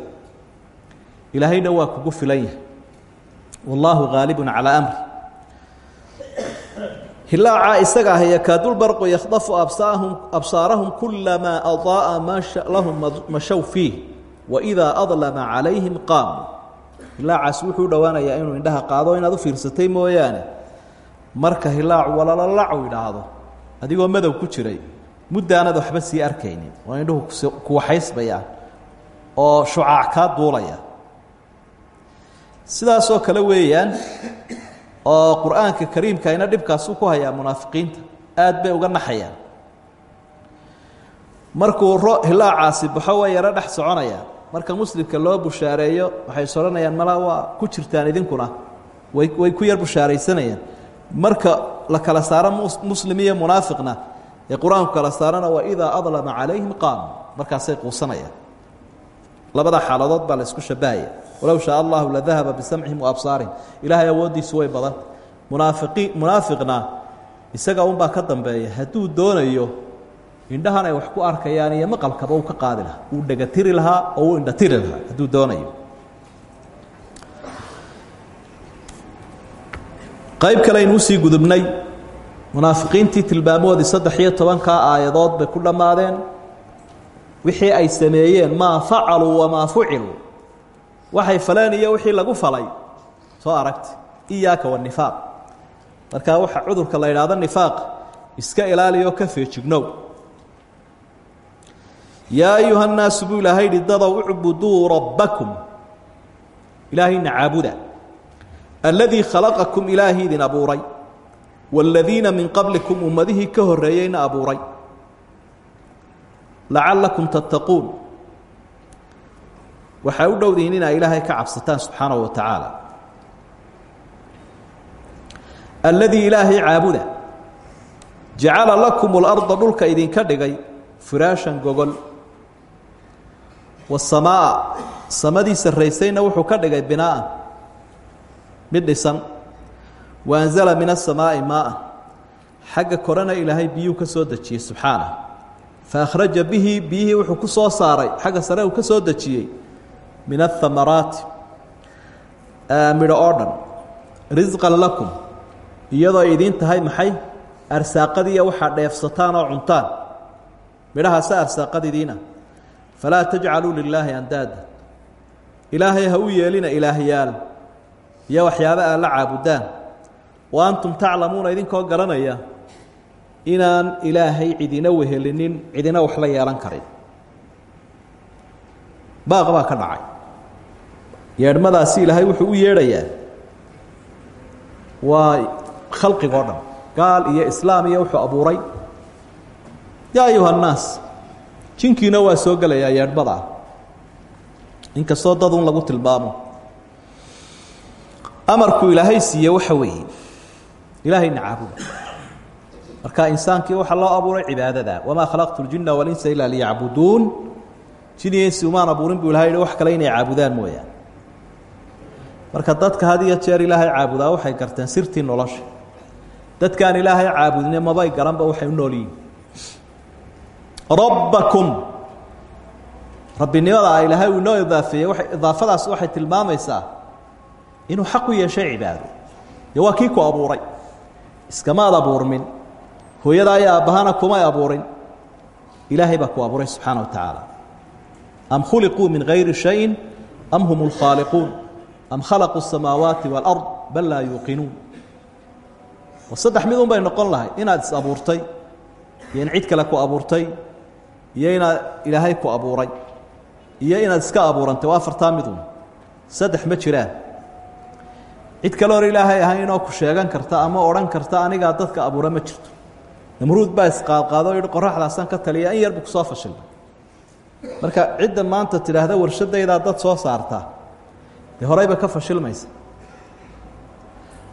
Speaker 1: ilaahayna waa kugu filan yahay. Wallaahu haalibun calaa amri. Hilaaca isaga ah yakaadulbarqu yakhdafu absaahum absaarahum kulamaa adaa'a masha lahum mashow fiih waidaa adlama calayhim qaamuu hilaacaas wuxuu dhowaanayaa inuu indhaha qaado inaad u fiirsatay mooyaane. Marka hilaacu walalalacu idhaahdo adigoo madow ku jiray muddaanad waxba sii arkaynin. Oo indhuhu kuwaxaysbayaan oo shucaac kaa duulaya. Sidaasoo kale weeyaan oo qur'aanka kariimkaina dhibkaasu ku hayaa munaafiqiinta aad bay uga naxayaan. Markuu hilaacaasi baxo way yaro dhex soconayaan. Marka muslimka loo bushaareeyo waxay is malaa waa ku jirtaan idinkuna. Way way ku yar bushaaraysanayaan. Marka la kala saaro muslim munaafiqna ee qur'aanku kala saarana waa idaa adlama calayhim qaamu markaasay quusanayaan. Labada xaaladood baa la isku shabahaya walow shaa allahu ladahaba bisamcihim wa absaarihim. Ilaahay awooddiisu way badan. Munaafiqii munaafiqna isaga unbaa ka dambeeya. Hadduu doonayo indhahan ay wax ku arkayaan iyo maqalkaba uu ka qaadi lahaa. Uu dhegatiri lahaa oo uu indhatiri lahaa hadduu doonayo. Qayb kale aynu u sii gudubnay munaafiqiintii tilmaamoodii saddex iyo tobankaa aayadood bay ku dhammaadeen. Wixii ay sameeyeen maa facaluu wamaa fuciluu waxay faleen iyo wixii lagu falay. Soo aragta iyaaka wanifaaq markaa waxa cudurka la idhaahdo nifaaq iska ilaaliyo ka feejignow. Yaa ayuha الnaasu buu ilaahay yihi dadow ucbuduu rabbakum. Ilaahayna caabuda. Aladii khalaqakum ilaahi idin abuuray wاladiina min qablikum ummadihii ka horeeyeyna abuuray lacalakum tattaquun waxay u dhowdihiin inaa ilaahay ka cabsataan subxaanaه wa tacaala aladii ilaahay caabuda jacala lakum اlarda dhulka idinka dhigay firaashan gogol wasamaa samadii sarraysayna wuxuu ka dhigay binaaan mid dhisan wa anzala min asamaa'i maaa. Xagga korena ilaahay biyuu ka soo dejiyey subxaanah. Fa akhraja bihi biyihii wuxuu ku soo saaray. Xagga sare uu ka soo dejiyey. Min athamaraati midho oo dhan. Risqan lakum. Iyadoo idiin tahay maxay? Arsaaqadiiya waxaa dheefsataan oo cuntaan. Midhahaasa arsaaqadidiina. Falaa tajcaluu lilaahi andaada ilaahay ha u yeelina ilaahyaal iyo waxyaaba aad la caabudaan wa antum taclamuuna idinkoo garanaya inaan ilaahay cidina wehelinin cidina wax la yeelan karin. Baaq baa ka dhacay. Yeedhmadaasi ilaahay wuxuu u yeedhayaa. Waa khalqigoo dhan gaal iyo islaam iyo wuxuu abuuray. Yaa ayuha annaas jinkiina waa soo gelayaa yeedhmadaa inkastoo dad un lagu tilmaamo. Amarku ilaahay siiye waxa weeye ilaahayna caabuda marka insaankii waxaa loo abuuray cibaadada wamaa khalaqtu اljina walinsa ilaa liyacbuduun jin iyo insi umaan abuurin buu ilahay wax kale inay caabudaan mooyaane marka dadka had jeer ilaahay caabudaa waxay garteen sirtii nolosha dadkaan ilaahay caabudine mabay garanba waxay u nool rabbakum rabbinimada ilaahay uu inoo idaafeeyey idaafadaas waxay tilmaamaysaa inuu xaq u yeeshay cibaado dee ku abuuray iskamaad abuurmin hooyadaa iyo aabbahana kumay abuurin ilaahay baa ku abuuray subxaana wa tacaala am khuliquu min gayri shayin am hum اlkhaaliquun am khalaquu الsamaawaati wاlard bal laa yuuqinuun saddex mid un bay noqon lahay inaad is abuurtay iyo in cid kale ku abuurtay iyo inaad ilaahay ku abuuray iyo inaad iska abuurantay waa afartaa midun saddex ma jiraan cid kale hor ilaahay ahaynoo ku sheegan karta ama odhan karta anigaa dadka abuura ma jirto. Namruud baa isqaadqaado yihi qoraxdaasaan ka taliya in yarbu ku soo fashilmay marka cidda maanta tidhaahda warshadaydaa dad soo saartaa. Dee horeyba ka fashilmaysa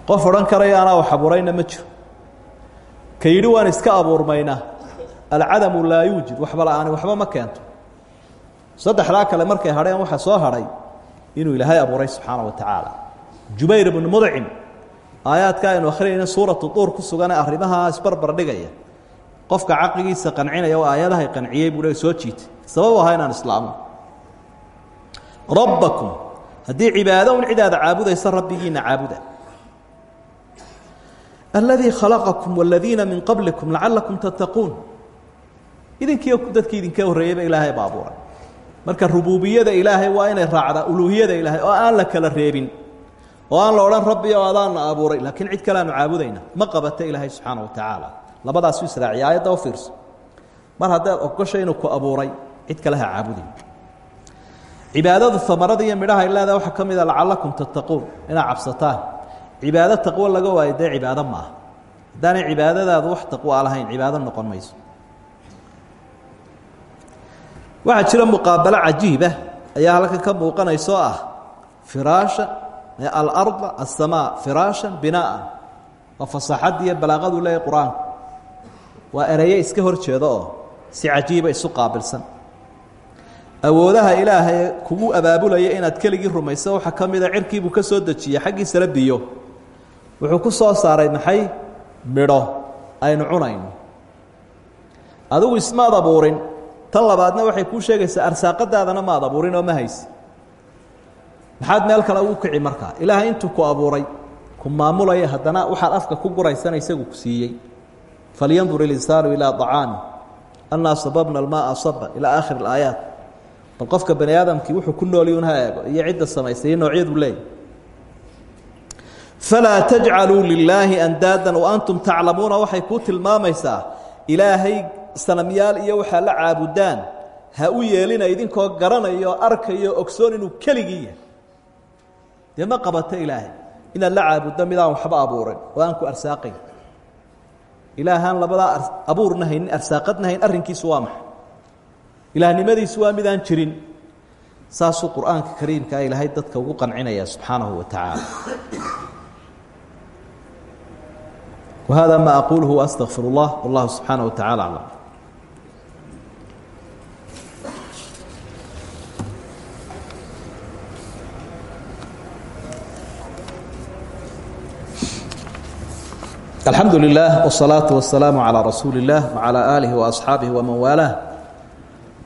Speaker 1: qof odhan karaya anaa wax abuurayna ma jiro. Ka yidhi waan iska abuurmayna alcadamu laa yuujid waxba la'aani waxba ma keento. Saddexdaa kale markay hadheen waxaa soo hadhay inuu ilaahay abuuray subxaana wa tacaala jubayr bnu mudcim aayaadka aynu akhriyayna suuratu duur ku sugane arrimahaa isbarbar dhigaya. Qofka caqligiisa qancinaya oo aayadahay qanciyey buu le soo jiitay sabab ahaa inaan islaamo. Rabbakum haddii cibaado un cidaada caabudaysa rabbigiina caabuda. Aladii khalaqakum waladiina min qablikum lacalakum tattaquun. Idinkiiyo dadkii idinka horreeyeyba ilaahay ba abuuray marka rububiyada ilaahay waa inay raacdaa uluuhiyada ilaahay oo aan la kala reebin oo aan la odhan rabbi oo adaana abuuray. Laakiin cid kale aanu caabudayna. Ma qabata ilaahay subxaana wa tacaala. Labadaasu israaciya aayadda u fiirso. Mar haddaad ogosho inuu ku abuuray cid kale ha caabuday cibaadadu amarada iyo midhaha ay leedaha waxaa ka mid a lacalakum tattaquun. Inaad cabsataan. Cibaado taqwo laga waayo dee cibaado ma aha. Haddaanay cibaadadaadu wax taqwa lahayn cibaado noqon mayso. Waxaa jira muqaabalo cajiiba ayaa halkan ka muuqanaysa oo ah firaasha alarda aلsamaa firaashan binaaan waa fasaxadii iyo balaaqadu leeyahy qur'aanku waa eraye iska hor jeeda oo si cajiiba isu qaabilsan. Awoodaha ilaahay kugu abaabulaya inaad keligii rumayso waxaa ka mida cirkiibuu ka soo dejiyey xaggiisala biyo. Wuxuu ku soo saaray maxay? Midho. Aynu cunayno. Adigu ismaad abuurin. Tan labaadna waxay kuu sheegaysaa arsaaqadaadana maad abuurin oo ma haysi maxaad meel kale ugu kici markaa? Ilaahay intuu ku abuuray ku maamulaya haddana waxaad afka ku guraysana isagu ku siiyey. Falyandur ilinsaanu ilaa acaami annaa sababna almaaa saba ilaa aakhir alaayaat. Bal qofka bani aadamkii wuxuu ku nooliyun ha eego iyo cidda samaystay iyo noocyadu leeyahy falaa tajcaluu lilaahi andaadan wa antum taclamuuna waxay kuu tilmaamaysaa ilaahay sanamyaal iyo waxaa la caabudaan ha u yeelina idinkoo garanaya oo arkaya oo ogsoon inuu keligii yahay dee ma ilaahay? Inaad la caabudo midaan waxba abuurin. Oo ku arsaaqayn ilaahaan labadaa abuurna haynin arsaaqadna hayn waa maxay? Ilaahnimadiisu waa midaan jirin. Saasuu qur'aanka ah ilaahay dadka ugu qancinayaa subxaanahu wa tacaala. Wa hada ma aquuluhu astaqfir wallahu subxaanaه wa tacala الحamdu لله والصلاaة والسلام على رsuuل الله وعلى آله وأصحاaبه ومن واaلاة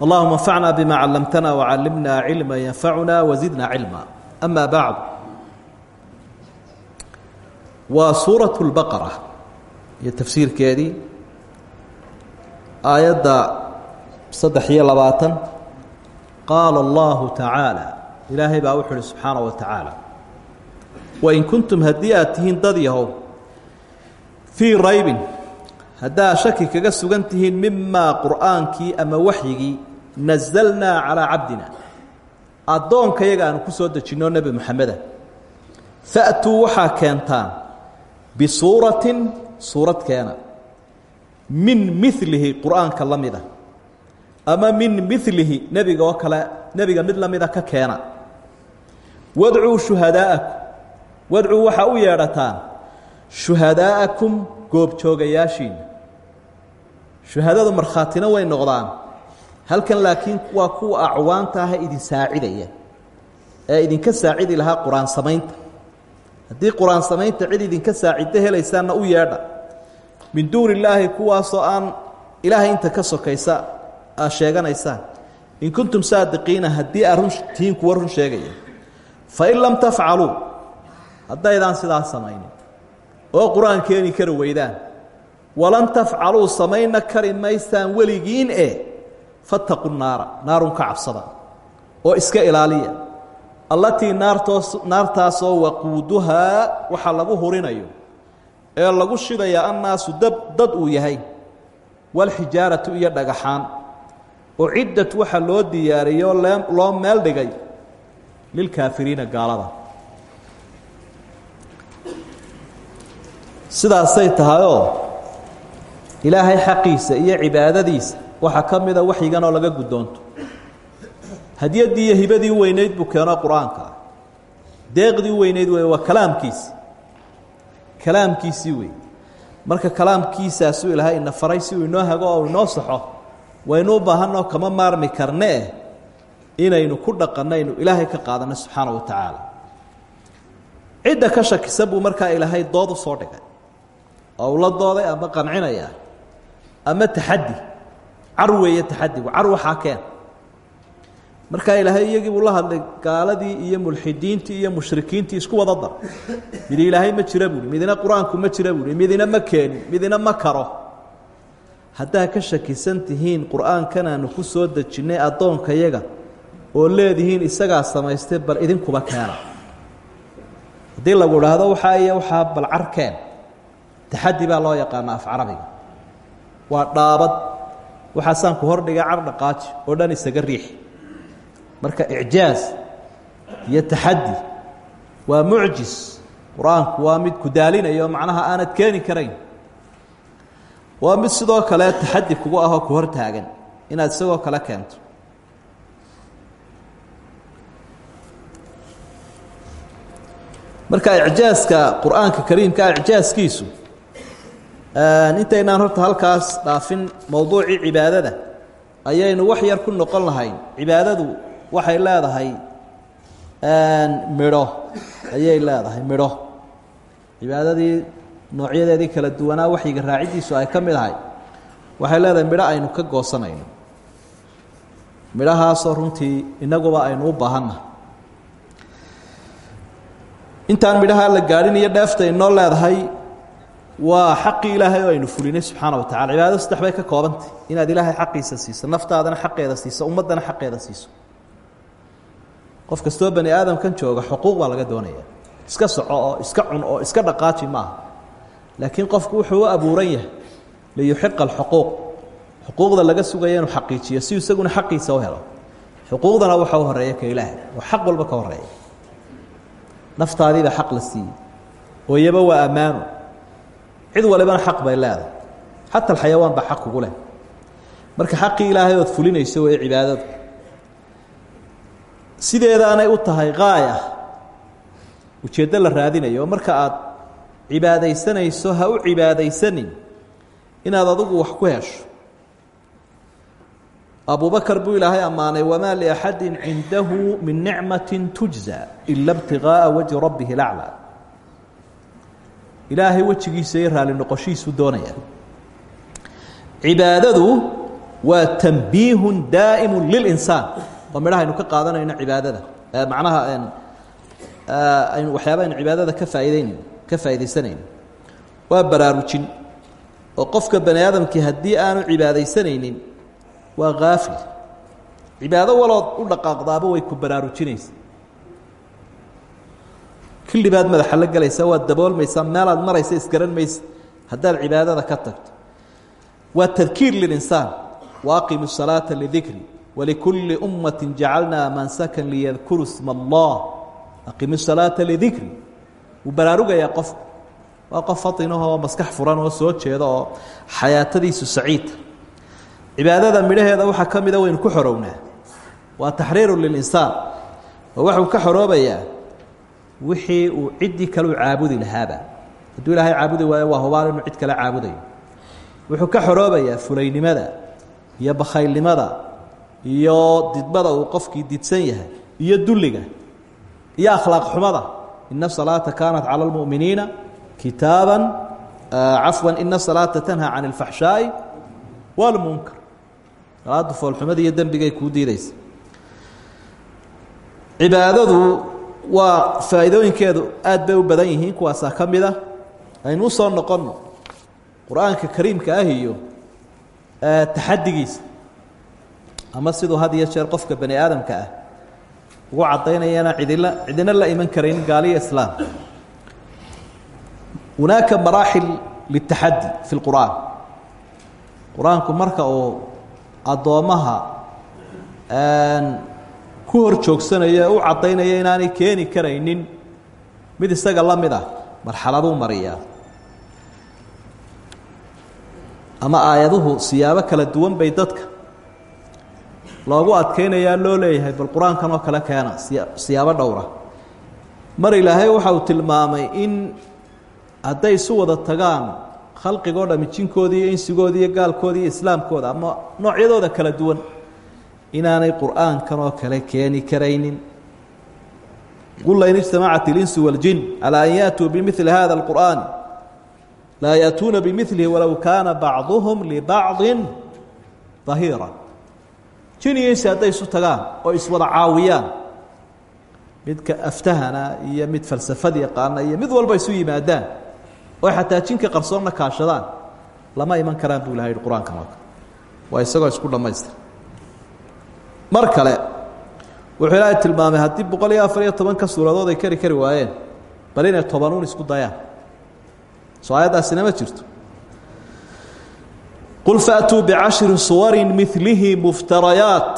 Speaker 1: اللهma انفعna بma علمتna وعلمna علما ينفعna وزدna علما أmا baعd waa suuraة البqرة iyo tafsiirkeedii aayadda saddex iyo labaatan qaala allahu tacaala ilaahay baa wuxu uhi subxaana wa tacaala wain kuntum haddii aad tihiin dad yahow fii raybin. Haddaa shaki kaga sugan tihiin mimaa qur'aankii ama waxyigii nasalnaa calaa cabdina addoonka yaga aanu ku soo dejinno nebi moxameda fa'tuu waxaa keentaan bisuuratin suurad keena min milihi qur'aanka la mida. Ama min milihi nebiga oo kale nebiga mid la mida ka keena. Wadcuu shuhadaa'akum wadcuu waxaa u yeedhataan shuhadaa'akum goobjoogayaashiina shuhadadu markhaatina way noqdaan. Halkan laakiin waa kuwa acwaanta aha idin saacidaya. Ee idinka saacidi lahaa qur'aan samaynta. Haddii qur'aan samaynta cid idinka saaciddo helaysaanna u yeedha. Min duuni illaahi kuwaasoo aan ilaahay inta ka sokaysa aa sheeganaysaan. In kuntum saadiqiina haddii aa run tihiin kuwa run sheegaya. Fain lam tafcaluu. Haddaydaan sidaa samaynin oo qur'aan keeni kari weydaan. Walan tafcaluu samayna kari maysaan weligiin e fattaqu naara naarun ka cabsada oo iska ilaaliya. Allatii naartoos naartaasoo waquuduhaa waxa lagu hurinayo ee lagu shidaya annaasu dab dad uu yahay walxijaaratu iyo dhagaxaan. Uciddat waxa loo diyaariyo loo meel dhigay lilkaafiriina gaalada sidaasay tahayoo ilaahay xaqiisa iyo cibaadadiisa waxaa ka mida waxyigan oo laga guddoonto. Hadyaddii iyo hibadii weynayd buu keeno qur'aanka. Ah deeqdii weynayd wey waa kalaamkiisi. Kalaamkiisii wey marka kalaamkiisaasuu ilaahay ina faray si uu inoo hago oo inoo saxo waynu u baahanoo kama maarmi karnee inaynu ku dhaqannaynu ilaahay ka qaadanno subxaana wa tacaala. Cidda ka shakisa buu markaa ilaahay dood u soo dhigay oo ula dooday ama qancinaya ama taxaddi. Car weeye taxadigu car waxaa keen. Ilaahay iyagii buu la hadlay gaaladii iyo mulxidiintii iyo mushrikiintii isku wada dar. Midi ilaahay ma jira midina qur'aanku ma jira midina ma keenin midina ma karo. Haddaa ka shakisan tihiin qur'aankan aanu ku soo dejinnay addoonkayaga oo leedihiin isagaa samaystay bal idinkuba keena. Haddii lagu idhaahdo waxaa iyo waxaa bal taxaddi baa loo yaqaana af carabiga. Waa dhaabad. Waxaasaan ku hordhigay car dhaqaaji oo dhan isaga riixi marka icjaaz iyo taxaddi waa mucjis qur'aanku ku daalinayo macnaha aanad keeni karayn. Waa mid sidoo kale taxaddi kugu ahoo ku hor inaad isagoo kale keento. Marka icjaaska qur'aanka kariimka icjaaskiisu intaynaan horta halkaas dhaafin mowduucii cibaadada. Ayaynu wax yar ku noqon lahayn. Cibaadadu waxay leedahay midho. Ayay leedahay midho. Cibaadadii noocyadeedii kala duwanaa waxyiga raaciddiisu ay ka mid ahay. Waxay leedahay midho aynu ka goosanayno midhahaasoo runtii innaguba aynu u baahannahay intaan midhaha la gaadhin iyo dheefta inoo leedahay waa xaqii ilaahay oo aynu fulinay subxaana wa tacala cibaadadu saddex bay ka koobantay inaad ilaahay xaqiisa siiso naftaadana xaqeeda siiso ummaddana xaqeeda siiso. Qof kastoo bani aadamkan jooga xuquuq baa laga doonaya iska soco oo iska cun oo iska dhaqaaji maaha. Laakiin qofku wuxuu abuuran yahay liyuxiqa alxuquuq. Xuquuqda laga sugaya xaqiijiyo si isaguna xaqiisa u helo. Xuquuqdana waxa u horreeya ka ilaahay oo xaq walba ka horreeya naftaadiibaa xaq la siiyey. Oo iyaba waa ammaano cid walibana xaq bay leedahay. Xata alxayawaan baa xaq kugu leh. Marka xaqii ilaahay ood fulinayso way cibaadadu. Sideedaanay u tahay gaaya ujeeddo la raadinayo marka aad cibaadaysanayso ha u cibaadaysanin inaad adigu wax ku hesho. Abubakar buu ilaahay ammaanay wamaa liaxadi cindahu min nicmati tujza ila btigaaa wajhi rabbihi laclى ilaahay wejigiisa iyo raali noqoshiisu doonaya cibaadadu waa tanbiihu daa'imu lilinsaan oo midhaha aynu ka qaadanayno cibaadada. Macnaha aynu waxyaaba aynu cibaadada ka faa'iideynayn ka faa'iidaysanayno waa baraarujin. Oo qofka bani aadamkii haddii aanu cibaadaysanaynin waa kaafil cibaado walood u dhaqaaqdaaba way ku baraarujinaysa kulli baad madaxa la gelaysaa waad daboolmaysaa meelaad maraysa isgaran maysa. Haddaad cibaadada ka tagto. Waa tadkiir lilinsaan. Waaqimu salaata lidikri. Walikulli ummati jacalnaa mansakan liyadkuru sma allah. Aqimu salaata lidikri. Wuu baraarugayaa qofku waa qof fatinahoo maskax furan oo soo jeeda oo xayaatadiisu saciida cibaadada midhaheeda waxaa ka mida waynu ku xorownaa. Waa taxriiru lilinsaan. Oo waxuu ka xoroobayaa wixii uu ciddii kalu caabudi lahaaba. Hadduu ilaahay caabudi waayo waa hubaal inuu cid kale caabudayo. Wuxuu ka xoroobayaa fulaynimada iyo bakhaylnimada iyo didmada uu qofkii didsan yahay iyo dulliga iyo akhlaaq xumada ina salaata kaanat cala lmuminiina kitaaban cafwa ina salaata tanhaa can اlfaxshaa'i wاlmunkar salaaddu foolxumada iyo dembigay kuu diidaysa. Cibaadadu waa faa'iidooyinkeedu aad bay u badan yihiin kuwaasaa ka mid a aynu u soo noqonno qur'aanka kariimka ah iyo taxadigiisa ama siduu had jeer qofka bani aadamka ah ugu caddaynayana cidila cidina la iman karayn gaaliyo islaam. Hunaaka maraaxil litaxaddi fi lqur'aan. Qur'aanku marka uu addoommaha ku hor joogsanayo ee u caddaynaya inaanay keeni karaynin. Mid isaga la mid ah marxaladuu mariyaa. Ama aayaduhu siyaabo kala duwan bay dadka loogu adkeynayaa loo leeyahay bal qur'aankan oo kale keena siya siyaabo dhowra. Mar ilaahay waxa uu tilmaamay in hadday isu wada tagaan khalqigoo insigooda iyo gaalkooda iyo islaamkooda ama noocyadooda kala duwan inaanay qur'aankan oo kale keeni karaynin qul lain ijtamacat اlinsu waاljin calى an yaatuu bimili hada اlqur'an laa yaatuuna bimilihi walow kaana bacduhum libacdi dahiira jin iyo insi hadday isu tagaan oo iswada caawiyaan midka aftahana iyo mid falsafad yaqaana iyo mid walba isu yimaadaan oo xataa jinka qarsoonna kaashadaan lama iman karaan buu ilahay qur-aankan oo kale waa isagoo isku dhammaystir mar kale wuxuu ilaahay tilmaamay haddii boqol iyo afar iyo tobanka suuradood ay kari kari waayeen bal inay tobanuun isku dayaan. Soo aayaddaasina jirto. Qul faatuu bicashri suwarin milihi muftarayaat.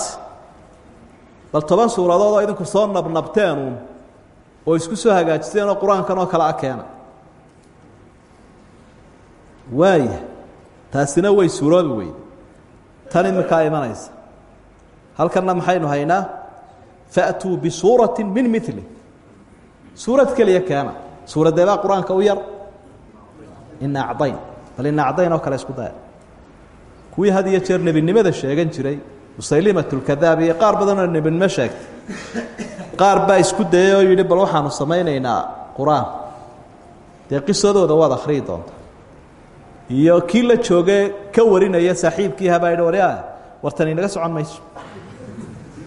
Speaker 1: Bal toban suuradood oo idinku soo nabnabteenuun oo isku soo hagaajisteen oo oo kale a keena. Taasina way suuroobi weyde tan iminkaa imanaysa halkanna maxaynu haynaa? Faatuu bisuurati min mili suurad keliya keena. Suuradee baa qur'aanka u yar. Ina acdayn. Bal ina acdayn oo kale isku daya kuwii had jeer nebinimada sheegan jiray musaylimatulkadaab iyo qaar badanoo nebinimo sheegtay. Qaar baa isku dayay oo bal waxaanu samaynaynaa qur'aan. Qisadooda waad akhriyi iyo kii la joogee ka warinaya saaxiibkii habaa yidhi waryaa wartan socon mayso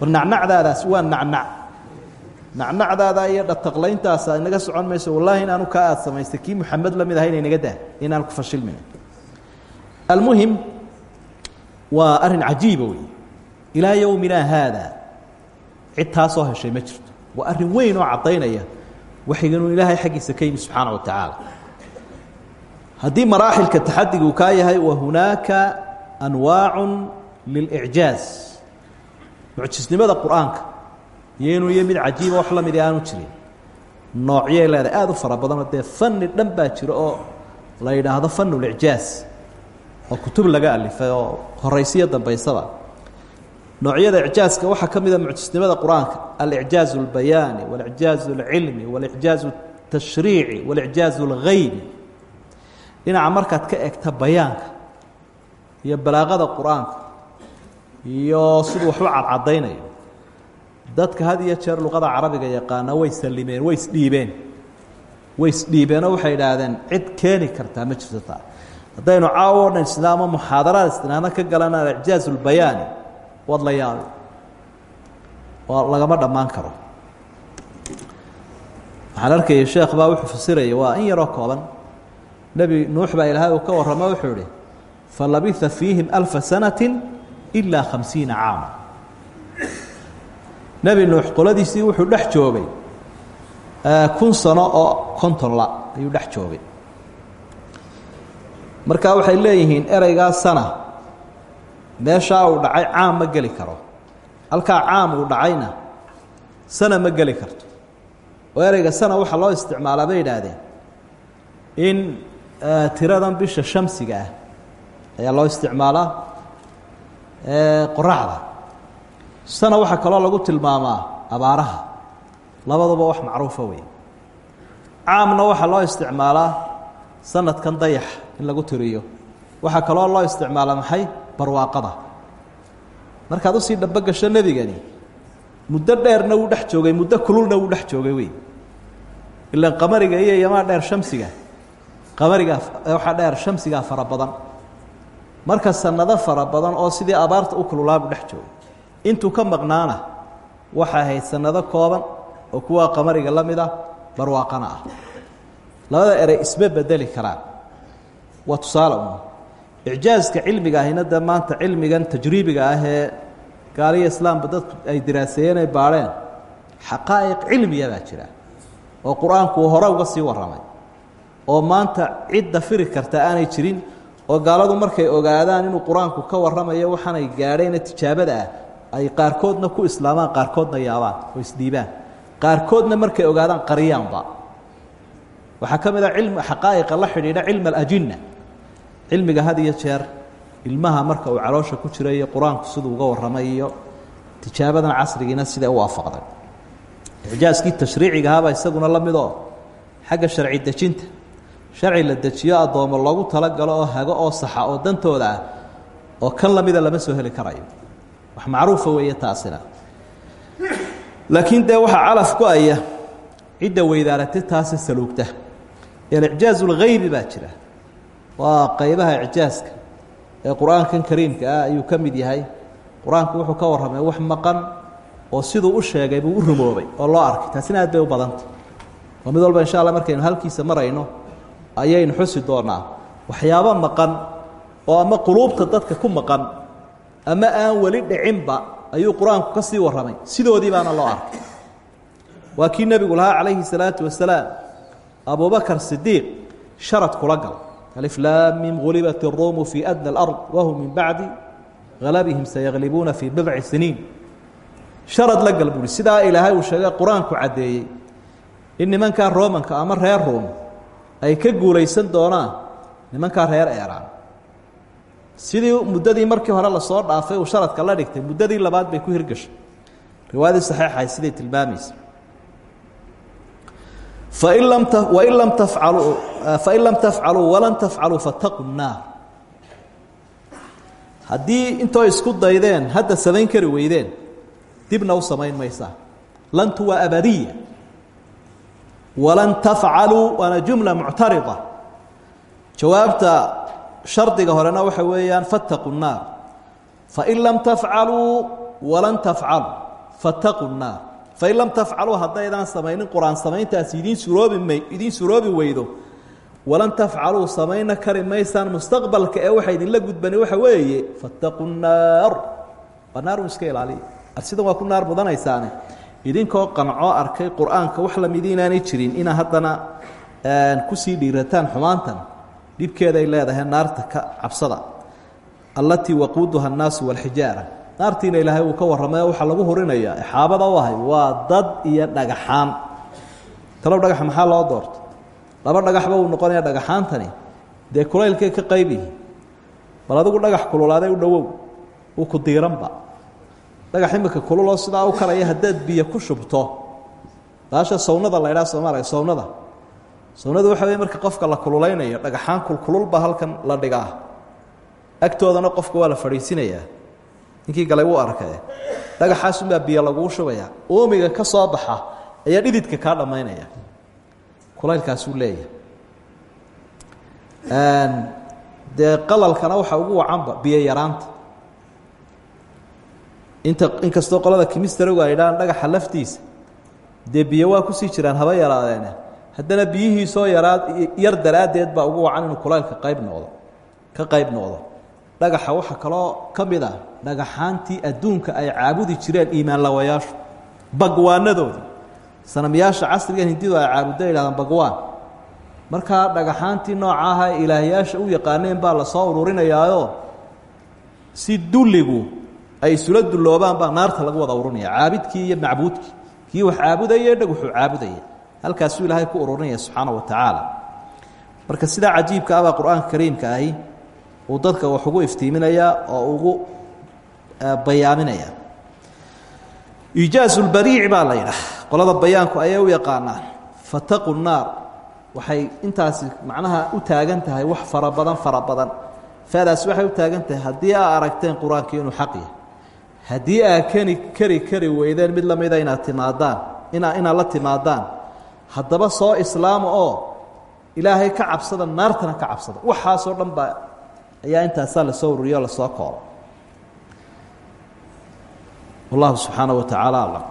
Speaker 1: war nacnacdaadaas waa nacnac. Nacnacdaada iyo dhataqlayntaasa inaga socon mayso wallaahi inaanu kaa aad samaystay kii muxamed la mid ahayna inaga dah inaan ku fashilmin. Almuhim waa arrin cajiiba wey ilaa yowmina haada cid taasoo heshay ma jirto. Waa arrin weyn oo caddaynaya waxayganuu ilaahay xaggiisa ka yimi subxaana wa tacaala. Haddii maraaxilka taxadigu kaa yahay wa hunaaka anwaacu lilicjaaz mucjisnimada qur-aanka iyo inuu iyo mid cajiiba wax la midi aanu jirin noocyay leedahay aada u fara badanoo dee fani dhan baa jiro oo la yidhaahdo fanulicjaaz oo kutub laga alifay oo horaysiyo dambaysaba noocyada icjaaska waxaa ka mida mucjisnimada qur-aanka alicjaaz اlbayaani walicjaaz اlcilmi walicjaaz اtashriici walicjaaz اlgaybi dhinaca markaad ka egta bayaanka iyo balaaqada qur-aanka iyo siduu waxu cadcadaynayo dadka had iyo jeer luqada carabiga yaqaana way salimeen way isdhiibeen. Way isdhiibeenoo waxay idhaahdeen cid keeni kartaa ma jirto taa. Haddaynu caawo o dhan islaamo muxaadaraad istinaano ka galan alicjaaz اlbayaani waad la yaabi oo lagama dhammaan karo. Waxaan arkaya sheekh baa wuxuu fasiraya waa in yaroo kooban. Nebi nuux baa ilaahay uu ka warramo wuxuu ihi falabitha fiihim alfa sanati ilaa khamsiina caama nebi nuux qoladiisii wuxuu dhex joogay kun sano oo konton la ayuu dhex joogay. Marka waxay leeyihiin ereygaa sana meeshaa uu dhacay caam ma geli karo. Halkaa caam uu dhacayna sana ma geli karto. Oo ereyga sana waxaa loo isticmaalaa bay yidhaahdeen in tiradan bisha shamsiga ah ayaa loo isticmaalaa qoraxda sana waxaa kaloo lagu tilmaamaa abaaraha. Labaduba wax macruufa wey caamna waxaa loo isticmaalaa sanadkan dayax in lagu tiriyo. Waxaa kaloo loo isticmaalaa maxay? Barwaaqada. Markaad u sii dhamba gasho nebigani muddo dheerna wuu dhex joogay muddo kululna wuu dhex joogay wey ilaan qamariga iyo yamaa dheer shamsiga. Qamarigaa waxaa dheer shamsigaa fara badan marka sanado fara badan oo sidii abaarta u kululaabu dhex joogay intuu ka maqnaana waxay ahayd sanado kooban oo kuwa qamariga la mid ah barwaaqana ah. Labada erey isma bedeli karaan. Waa tusaale un icjaaska cilmiga ahina maanta cilmigan tajriibiga ah ee gaaliya islaamba dadku ay diraaseeyeen ay baadheen. Xaqaa'iq cilmiya baa jira oo qur'aanku uu hore uga sii warramay. Oo maanta cidda firi karta aanay jirin oo gaaladu markay ogaadaan inuu qur'aanku ka warramayo waxaanay gaadhayna tijaabada ah ay qaarkoodna ku islaamaan qaarkoodna yaabaan oo isdhiibaan qaarkoodna markay ogaadaan qariyaanba waxaa ka mid a cilmi xaqaa'iqa la xidhiidha cilmi alajinna. Cilmiga had iyo jeer ilmaha marka uu caloosha ku jira iyo qur'aanku siduu uga warramay iyo tijaabadan casrigiina siday u waafaqday. Icjaaskii tashriiciga ahaabaa isaguna la midoo xagga sharci dejinta sharci la dejiyo addoommo loogu talagalo oo hago oo saxa oo dantooda ah oo kan lamida lama soo heli karayo. Wax macruufa weeye taasina. Laakiin dee waxaa calaf ku aya cidda weydaaratay taasi saluugta. Alicjaaz اlgaybi baa jira. Waa qaybaha icjaaska ee qur'aankan kariimka ah ayuu ka mid yahay. Qur'aanku wuxuu ka warramay wax maqan oo siduu u sheegay buu u rumoobay oo loo arkay. Taasina aad bay u badanta oo mid walba insha allah markaynu halkiisa marayno ayaynu xusi doonaa. Waxyaabo maqan oo ama quluubta dadka ku maqan ama aan weli dhicinba ayuu qur'aanku ka sii warramay. Sidoodii baana loo arkay. Waa kii lahaa calayhi salaatu wasalaam abubakar sidiiq sharad kula gal. Aliflaamim gulibat اruumu fii adna اlard wahum min bacdi galabihim sayaglibuuna fii bidci siniin. Sharad la gal sidaa ilaahay uu sheegay qur'aanku in nimankaa romanka ama reer ruum ay ka guulaysan doonaan nimankaa reer eeraan. Sidii muddadii markii hore la soo dhaafay uu sharadka la dhigtay muddadii labaad bay ku hirgashay. Riwaayadii saxiixahay siday tilmaamaysa fain lam wain lam tafcaluu fain lam tafcaluu walan tafcaluu fataquu الnaar haddii intoo isku daydeen hadda samayn kari weydeen dibna u samayn maysaa. Lantu waa abadiya walan tafcaluu waana jumla muctarida jawaabta shardiga horena waxa weeyaan fattaquu الnaar fain lam tafcaluu walan tafcaluu fataquu الnaar fain lam tafcaluu haddaydaan samaynin qur-aan samayntaasi idiin suroobi may idiin suroobi weydo walan tafcaluu samayna kari maysaan mustaqbalka ee waxa idinla gudbani waxa weeye fattaquu الnaar waa naarun iska ilaaliya arsidan waa ku naar mudanaysaane idinkoo qancoo arkay qur'aanka wax la mid inaanay jirin inaa haddana ku sii dhiirataan xumaantan dhibkeeday leedahay naarta ka cabsada. Allatii waquuduha annaasu walxijaara. Naartiina ilaahay uu ka warramayo waxaa lagu hurinayaa xaabada u ahay waa dad iyo dhagaxaan. Talow dhagax maxaa loo doorto laba dhagaxba uu noqonaya dhagaxaantani. Dee kulaylkay ka qayb yihiin? Bal dhagax kululaaday u dhowow uu ku diiranba dhagax imika kululoo sidaa u kalaya haddaad biyo ku shubto. Baasha sawnada la ydhaha soomaaliya sawnada sawnadu waxa wey marka qofka la kululaynayo dhagaxaan kulkululba halkan la dhigaa. Agtoodana qofka waa la fadhiisinayaa. Ninkii galay wuu arkay. Dhagaxaasunbaa biyo laguu shubaya. Uumiga ka soo baxa ayaa dhididka kaa dhammaynaya. Kulaylkaasuu leeyahay. Dee qalalkana waxa ugu wacanba biyo yaraanta inta inkastoo qolada kimistarogu ay dhahaan dhagaxa laftiisa dee biyo waa ku sii jiraan haba yaraadeene haddana biyihiisoo yaraa yar daraaddeed baa ugu wacan inuu kulaylka qayb noqdo ka qayb noqdo. Dhagaxa waxaa kaloo ka mid ah dhagaxaantii adduunka ay caabudi jireen iimaan lawayaashu bagwaanadoodi sanamyaasha casrigan hindidu ay caabudda yidhahdaan bagwaan. Markaa dhagaxaantii nooca aha ee ilaahyaasha u yaqaaneen baa la soo ururinayaayo si dulligu ay isula dulloobaan baa naarta lagu wada ururinaya caabidkii iyo macbuudkii. Kii wax caabudaya dhag wuxuu caabudaya halkaasuu ilaahay ku ururinaya subxaana wa tacaala. Marka sidaa cajiibka ah baa qur'aanka kariimka ahi uu dadka wax ugu iftiiminayaa oo ugu bayaaminaya iijaazu lbariici baa la yidhaah qolada bayaanku ayay u yaqaanaan. Fataqu naar waxay intaasi macnaha u taagan tahay wax fara badan fara badan. Faadaas waxay u taagan tahay haddii aa aragteen qur'aankii inuu xaq yahay haddii aa keni keri kari weydeen mid la mida inaad timaadaan inaa inaad la timaadaan. Haddaba soo islaama oo ilaahay ka cabsada naartana ka cabsada. Waxaasoo dhan baa ayaa intaasaa la soo ururiyo la soo koobo wallahu subxaanaه wa tacaala aclam